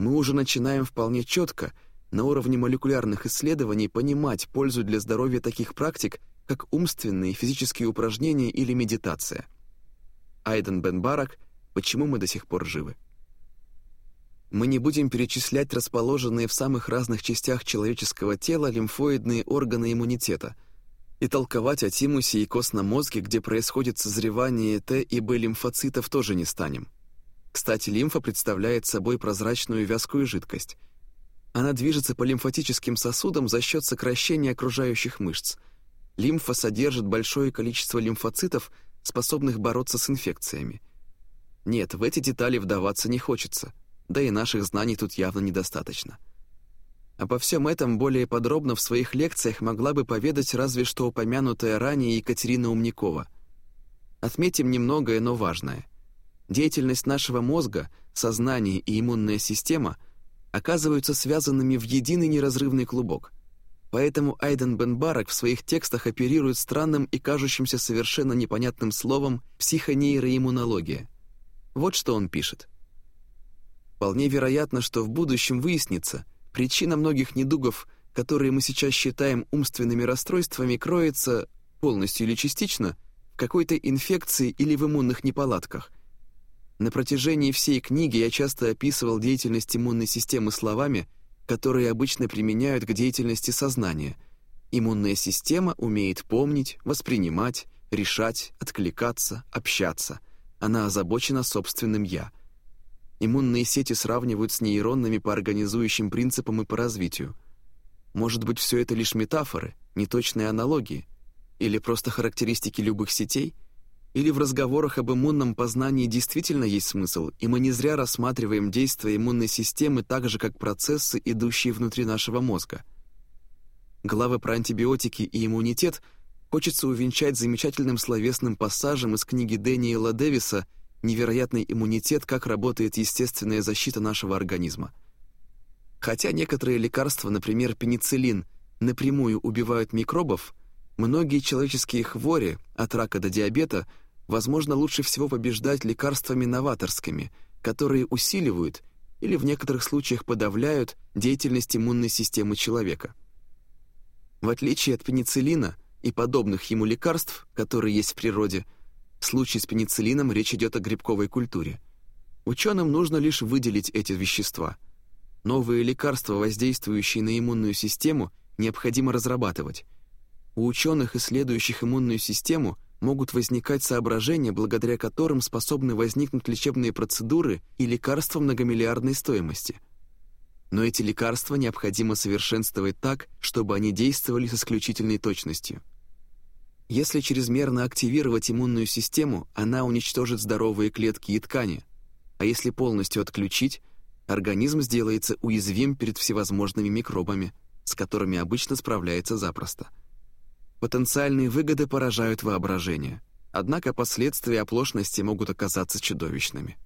Speaker 1: Мы уже начинаем вполне четко на уровне молекулярных исследований понимать пользу для здоровья таких практик, как умственные и физические упражнения или медитация. Айден Бен Барак «Почему мы до сих пор живы?» Мы не будем перечислять расположенные в самых разных частях человеческого тела лимфоидные органы иммунитета и толковать о тимусе и костном мозге, где происходит созревание Т и Б лимфоцитов, тоже не станем. Кстати, лимфа представляет собой прозрачную вязкую жидкость. Она движется по лимфатическим сосудам за счет сокращения окружающих мышц. Лимфа содержит большое количество лимфоцитов, способных бороться с инфекциями. Нет, в эти детали вдаваться не хочется – да и наших знаний тут явно недостаточно. Обо всем этом более подробно в своих лекциях могла бы поведать разве что упомянутая ранее Екатерина Умникова. Отметим немногое, но важное. Деятельность нашего мозга, сознание и иммунная система оказываются связанными в единый неразрывный клубок. Поэтому Айден Бен Барак в своих текстах оперирует странным и кажущимся совершенно непонятным словом «психонейроиммунология». Вот что он пишет. Вполне вероятно, что в будущем выяснится, причина многих недугов, которые мы сейчас считаем умственными расстройствами, кроется, полностью или частично, в какой-то инфекции или в иммунных неполадках. На протяжении всей книги я часто описывал деятельность иммунной системы словами, которые обычно применяют к деятельности сознания. Иммунная система умеет помнить, воспринимать, решать, откликаться, общаться. Она озабочена собственным «я». Иммунные сети сравнивают с нейронными по организующим принципам и по развитию. Может быть, все это лишь метафоры, неточные аналогии, или просто характеристики любых сетей? Или в разговорах об иммунном познании действительно есть смысл, и мы не зря рассматриваем действия иммунной системы так же, как процессы, идущие внутри нашего мозга? Главы про антибиотики и иммунитет хочется увенчать замечательным словесным пассажем из книги Дэниела Дэвиса невероятный иммунитет, как работает естественная защита нашего организма. Хотя некоторые лекарства, например, пенициллин, напрямую убивают микробов, многие человеческие хвори, от рака до диабета, возможно, лучше всего побеждать лекарствами новаторскими, которые усиливают или в некоторых случаях подавляют деятельность иммунной системы человека. В отличие от пенициллина и подобных ему лекарств, которые есть в природе, в случае с пенициллином речь идет о грибковой культуре. Ученым нужно лишь выделить эти вещества. Новые лекарства, воздействующие на иммунную систему, необходимо разрабатывать. У ученых, исследующих иммунную систему, могут возникать соображения, благодаря которым способны возникнуть лечебные процедуры и лекарства многомиллиардной стоимости. Но эти лекарства необходимо совершенствовать так, чтобы они действовали с исключительной точностью. Если чрезмерно активировать иммунную систему, она уничтожит здоровые клетки и ткани, а если полностью отключить, организм сделается уязвим перед всевозможными микробами, с которыми обычно справляется запросто. Потенциальные выгоды поражают воображение, однако последствия оплошности могут оказаться чудовищными.